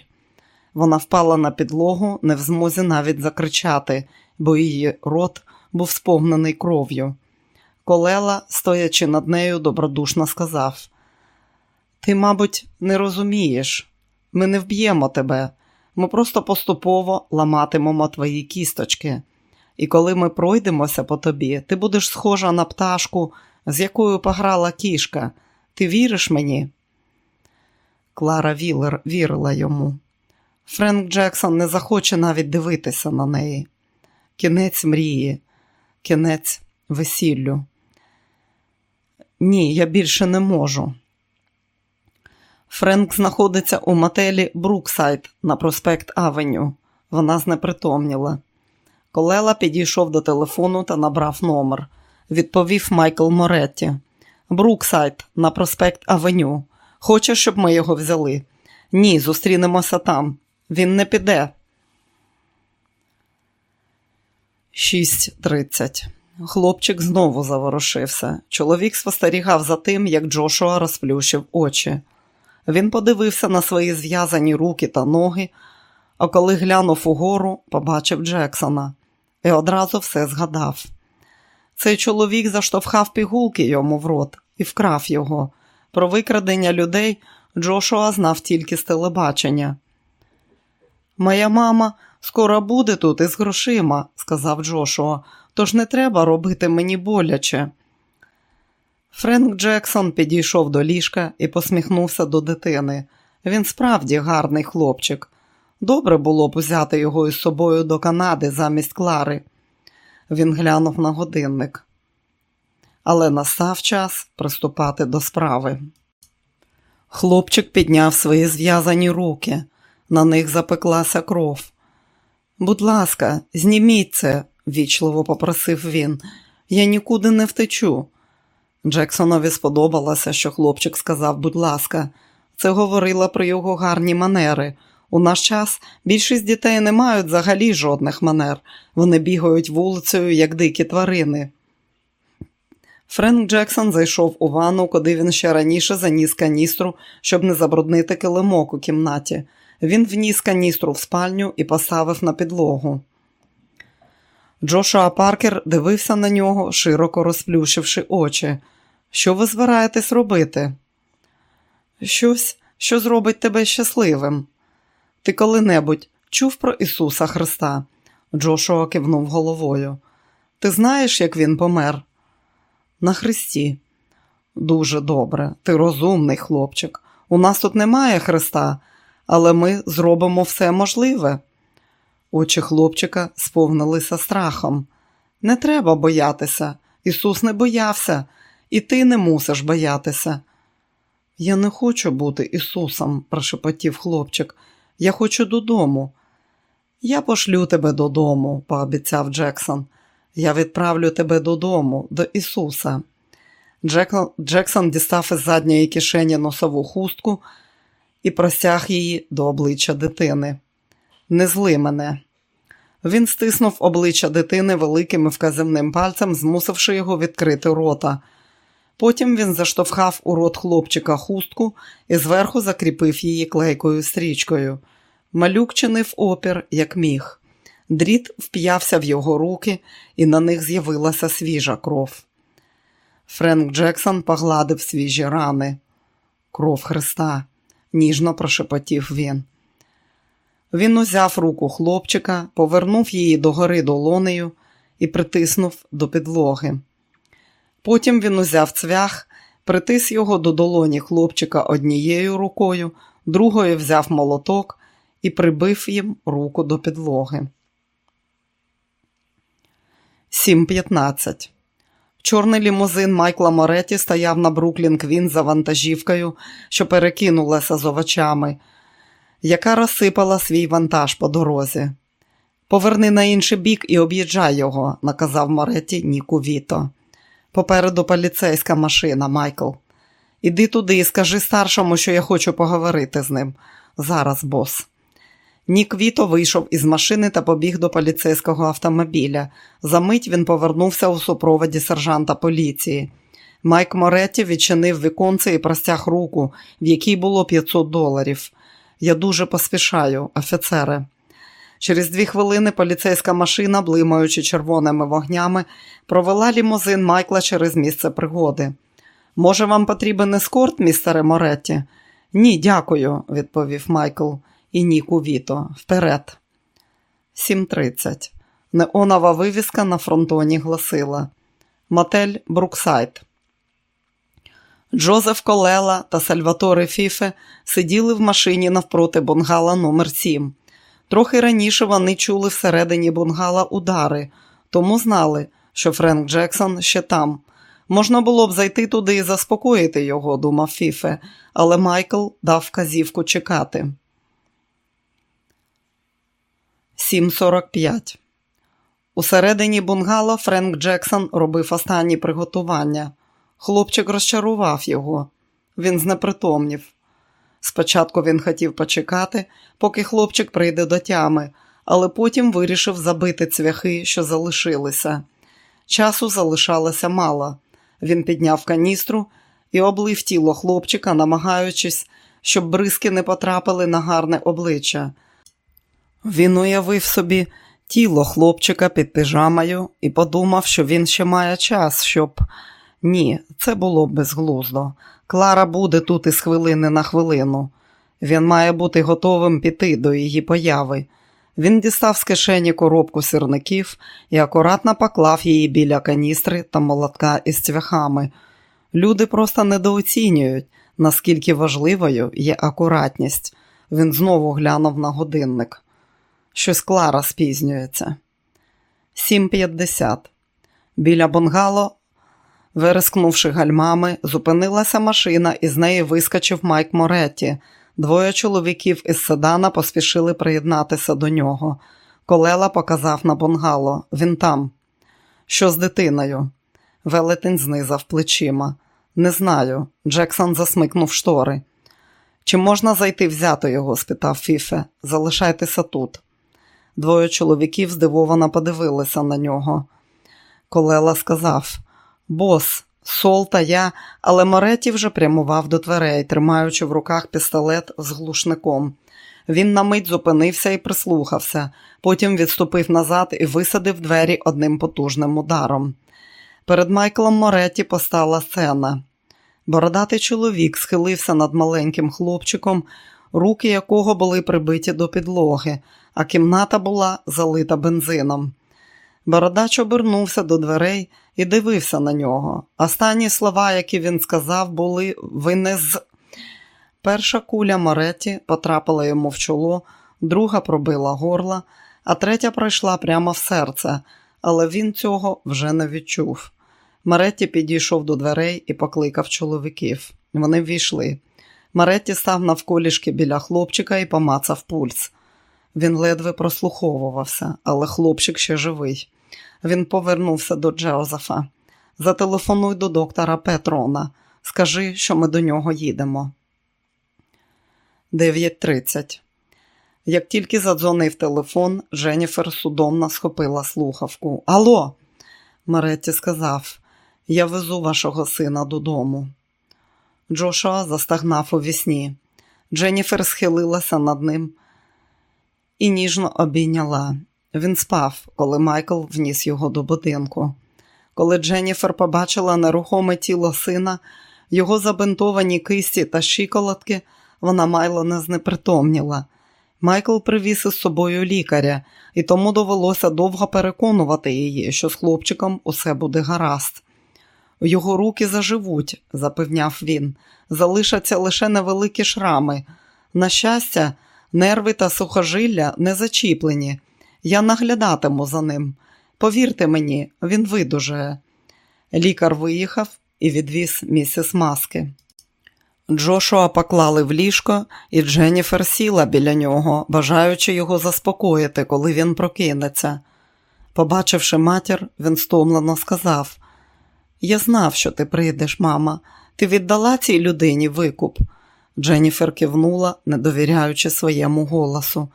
Вона впала на підлогу, не в змозі навіть закричати, бо її рот був сповнений кров'ю. Колела, стоячи над нею, добродушно сказав: Ти, мабуть, не розумієш, ми не вб'ємо тебе, ми просто поступово ламатимемо твої кісточки. І коли ми пройдемося по тобі, ти будеш схожа на пташку, з якою пограла кішка. Ти віриш мені? Клара Віллер вірила йому. Френк Джексон не захоче навіть дивитися на неї. Кінець мрії, кінець весіллю. Ні, я більше не можу. Френк знаходиться у мотелі Бруксайд на проспект Авеню. Вона знепритомніла. Колела підійшов до телефону та набрав номер. Відповів Майкл Моретті. Бруксайд на проспект Авеню. Хочеш, щоб ми його взяли? Ні, зустрінемося там. Він не піде. 6.30. Хлопчик знову заворушився. Чоловік спостерігав за тим, як Джошуа розплющив очі. Він подивився на свої зв'язані руки та ноги, а коли глянув угору, побачив Джексона і одразу все згадав. Цей чоловік заштовхав пігулки йому в рот і вкрав його. Про викрадення людей Джошуа знав тільки з телебачення. Моя мама скоро буде тут із грошима, сказав Джошуа, тож не треба робити мені боляче. Френк Джексон підійшов до ліжка і посміхнувся до дитини. Він справді гарний хлопчик. Добре було б взяти його із собою до Канади замість Клари. Він глянув на годинник. Але настав час приступати до справи. Хлопчик підняв свої зв'язані руки, на них запеклася кров. Будь ласка, зніміть це, вічливо попросив він. Я нікуди не втечу. Джексонові сподобалося, що хлопчик сказав, будь ласка, це говорило про його гарні манери. У наш час більшість дітей не мають взагалі жодних манер. Вони бігають вулицею, як дикі тварини. Френк Джексон зайшов у ванну, куди він ще раніше заніс каністру, щоб не забруднити килимок у кімнаті. Він вніс каністру в спальню і поставив на підлогу. Джошуа Паркер дивився на нього, широко розплющивши очі. Що ви збираєтесь робити? Щось, що зробить тебе щасливим. Ти коли-небудь чув про Ісуса Христа? Джошуа кивнув головою. Ти знаєш, як він помер? На Христі. Дуже добре, ти розумний хлопчик. У нас тут немає Христа, але ми зробимо все можливе. Очі хлопчика сповнилися страхом. Не треба боятися. Ісус не боявся, і ти не мусиш боятися. Я не хочу бути Ісусом, прошепотів хлопчик. Я хочу додому. Я пошлю тебе додому, пообіцяв Джексон. Я відправлю тебе додому, до Ісуса. Джексон, дістав із задньої кишені носову хустку і простяг її до обличчя дитини. Не зли мене. Він стиснув обличчя дитини великим і вказівним пальцем, змусивши його відкрити рота. Потім він заштовхав у рот хлопчика хустку і зверху закріпив її клейкою стрічкою. Малюк чинив опір, як міг. Дріт вп'явся в його руки, і на них з'явилася свіжа кров. Френк Джексон погладив свіжі рани. Кров Христа, ніжно прошепотів він. Він узяв руку хлопчика, повернув її догори долонею і притиснув до підлоги. Потім він узяв цвях, притис його до долоні хлопчика однією рукою, другою взяв молоток і прибив їм руку до підлоги. 7.15 Чорний лімузин Майкла Мореті стояв на Бруклін Квін за вантажівкою, що перекинулася з овочами, яка розсипала свій вантаж по дорозі. Поверни на інший бік і об'їжджай його, наказав Мореті Ніку Віто. Попереду поліцейська машина, Майкл. Іди туди і скажи старшому, що я хочу поговорити з ним. Зараз, бос. Нік Віто вийшов із машини та побіг до поліцейського автомобіля. Замить він повернувся у супроводі сержанта поліції. Майк Моретті відчинив віконце і простяг руку, в якій було 500 доларів. Я дуже поспішаю, офіцере. Через дві хвилини поліцейська машина, блимаючи червоними вогнями, провела лімузин Майкла через місце пригоди. Може, вам потрібен ескорт, містере Моретті? Ні, дякую, відповів Майкл і Ніку Віто. Вперед. 7.30. Неонова вивіска на фронтоні гласила Мотель Бруксайд. Джозеф Колела та Сальваторе Фіфе сиділи в машині навпроти бунгала номер 7 Трохи раніше вони чули всередині бунгала удари, тому знали, що Френк Джексон ще там. Можна було б зайти туди і заспокоїти його, думав Фіфе, але Майкл дав вказівку чекати. 7.45 Усередині бунгало Френк Джексон робив останні приготування. Хлопчик розчарував його. Він знепритомнів. Спочатку він хотів почекати, поки хлопчик прийде до тями, але потім вирішив забити цвяхи, що залишилися. Часу залишалося мало. Він підняв каністру і облив тіло хлопчика, намагаючись, щоб бризки не потрапили на гарне обличчя. Він уявив собі тіло хлопчика під пижамою і подумав, що він ще має час, щоб. Ні, це було б безглуздо. Клара буде тут із хвилини на хвилину. Він має бути готовим піти до її появи. Він дістав з кишені коробку сирників і акуратно поклав її біля каністри та молотка із цвяхами. Люди просто недооцінюють, наскільки важливою є акуратність. Він знову глянув на годинник. Щось Клара спізнюється. 7.50. Біля бунгало, вирискнувши гальмами, зупинилася машина, і з неї вискочив Майк Моретті. Двоє чоловіків із седана поспішили приєднатися до нього. Колела показав на бунгало. Він там. Що з дитиною? Велетень знизав плечима. Не знаю. Джексон засмикнув штори. Чи можна зайти взяти його? спитав Фіфе. Залишайтеся тут. Двоє чоловіків здивовано подивилися на нього. Колела сказав: Бос, Сол та я, але Мореті вже прямував до дверей, тримаючи в руках пістолет з глушником. Він на мить зупинився і прислухався, потім відступив назад і висадив двері одним потужним ударом. Перед Майклом Мореті постала сцена. Бородатий чоловік схилився над маленьким хлопчиком, руки якого були прибиті до підлоги, а кімната була залита бензином. Бородач обернувся до дверей і дивився на нього. Останні слова, які він сказав, були ви не з. Перша куля Моретті потрапила йому в чоло, друга пробила горло, а третя пройшла прямо в серце, але він цього вже не відчув. Моретті підійшов до дверей і покликав чоловіків. Вони ввійшли. Моретті став навколішки біля хлопчика і помацав пульс. Він ледве прослуховувався, але хлопчик ще живий. Він повернувся до Джозефа. Зателефонуй до доктора Петрона. Скажи, що ми до нього їдемо. 9.30. Як тільки задзвонив телефон, Дженніфер судомно схопила слухавку. Алло, Маретті сказав, я везу вашого сина додому. Джошуа застагнав у вісні. Дженніфер схилилася над ним і ніжно обійняла. Він спав, коли Майкл вніс його до будинку. Коли Дженніфер побачила нерухоме тіло сина, його забинтовані кисті та щиколотки, вона майло не знепритомніла. Майкл привіз із собою лікаря, і тому довелося довго переконувати її, що з хлопчиком усе буде гаразд. Його руки заживуть, запевняв він, залишаться лише невеликі шрами. На щастя, нерви та сухожилля не зачіплені. Я наглядатиму за ним. Повірте мені, він видужає. Лікар виїхав і відвіз місіс маски. Джошуа поклали в ліжко, і Дженніфер сіла біля нього, бажаючи його заспокоїти, коли він прокинеться. Побачивши матір, він стомлено сказав: Я знав, що ти прийдеш, мама. Ти віддала цій людині викуп. Дженніфер кивнула, не довіряючи своєму голосу.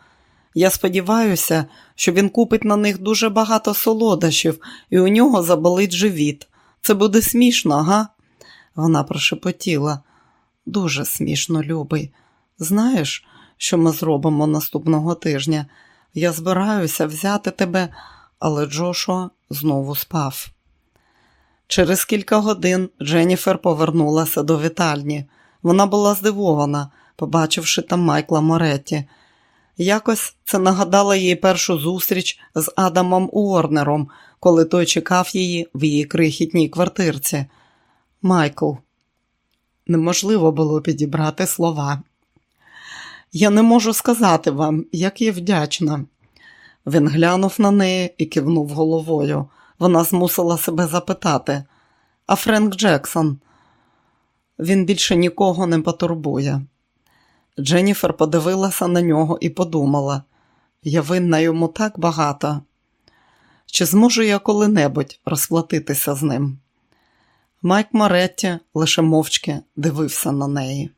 Я сподіваюся, що він купить на них дуже багато солодощів, і у нього заболить живіт. Це буде смішно, га? Вона прошепотіла. Дуже смішно, любий. Знаєш, що ми зробимо наступного тижня? Я збираюся взяти тебе, але Джошуа знову спав. Через кілька годин Дженніфер повернулася до вітальні. Вона була здивована, побачивши там Майкла Моретті. Якось це нагадало їй першу зустріч з Адамом Уорнером, коли той чекав її в її крихітній квартирці. Майкл, неможливо було підібрати слова. Я не можу сказати вам, як я вдячна. Він глянув на неї і кивнув головою. Вона змусила себе запитати, А Френк Джексон. Він більше нікого не потурбує. Дженніфер подивилася на нього і подумала: я винна йому так багато. Чи зможу я коли-небудь розплатитися з ним? Майк Маретті лише мовчки дивився на неї.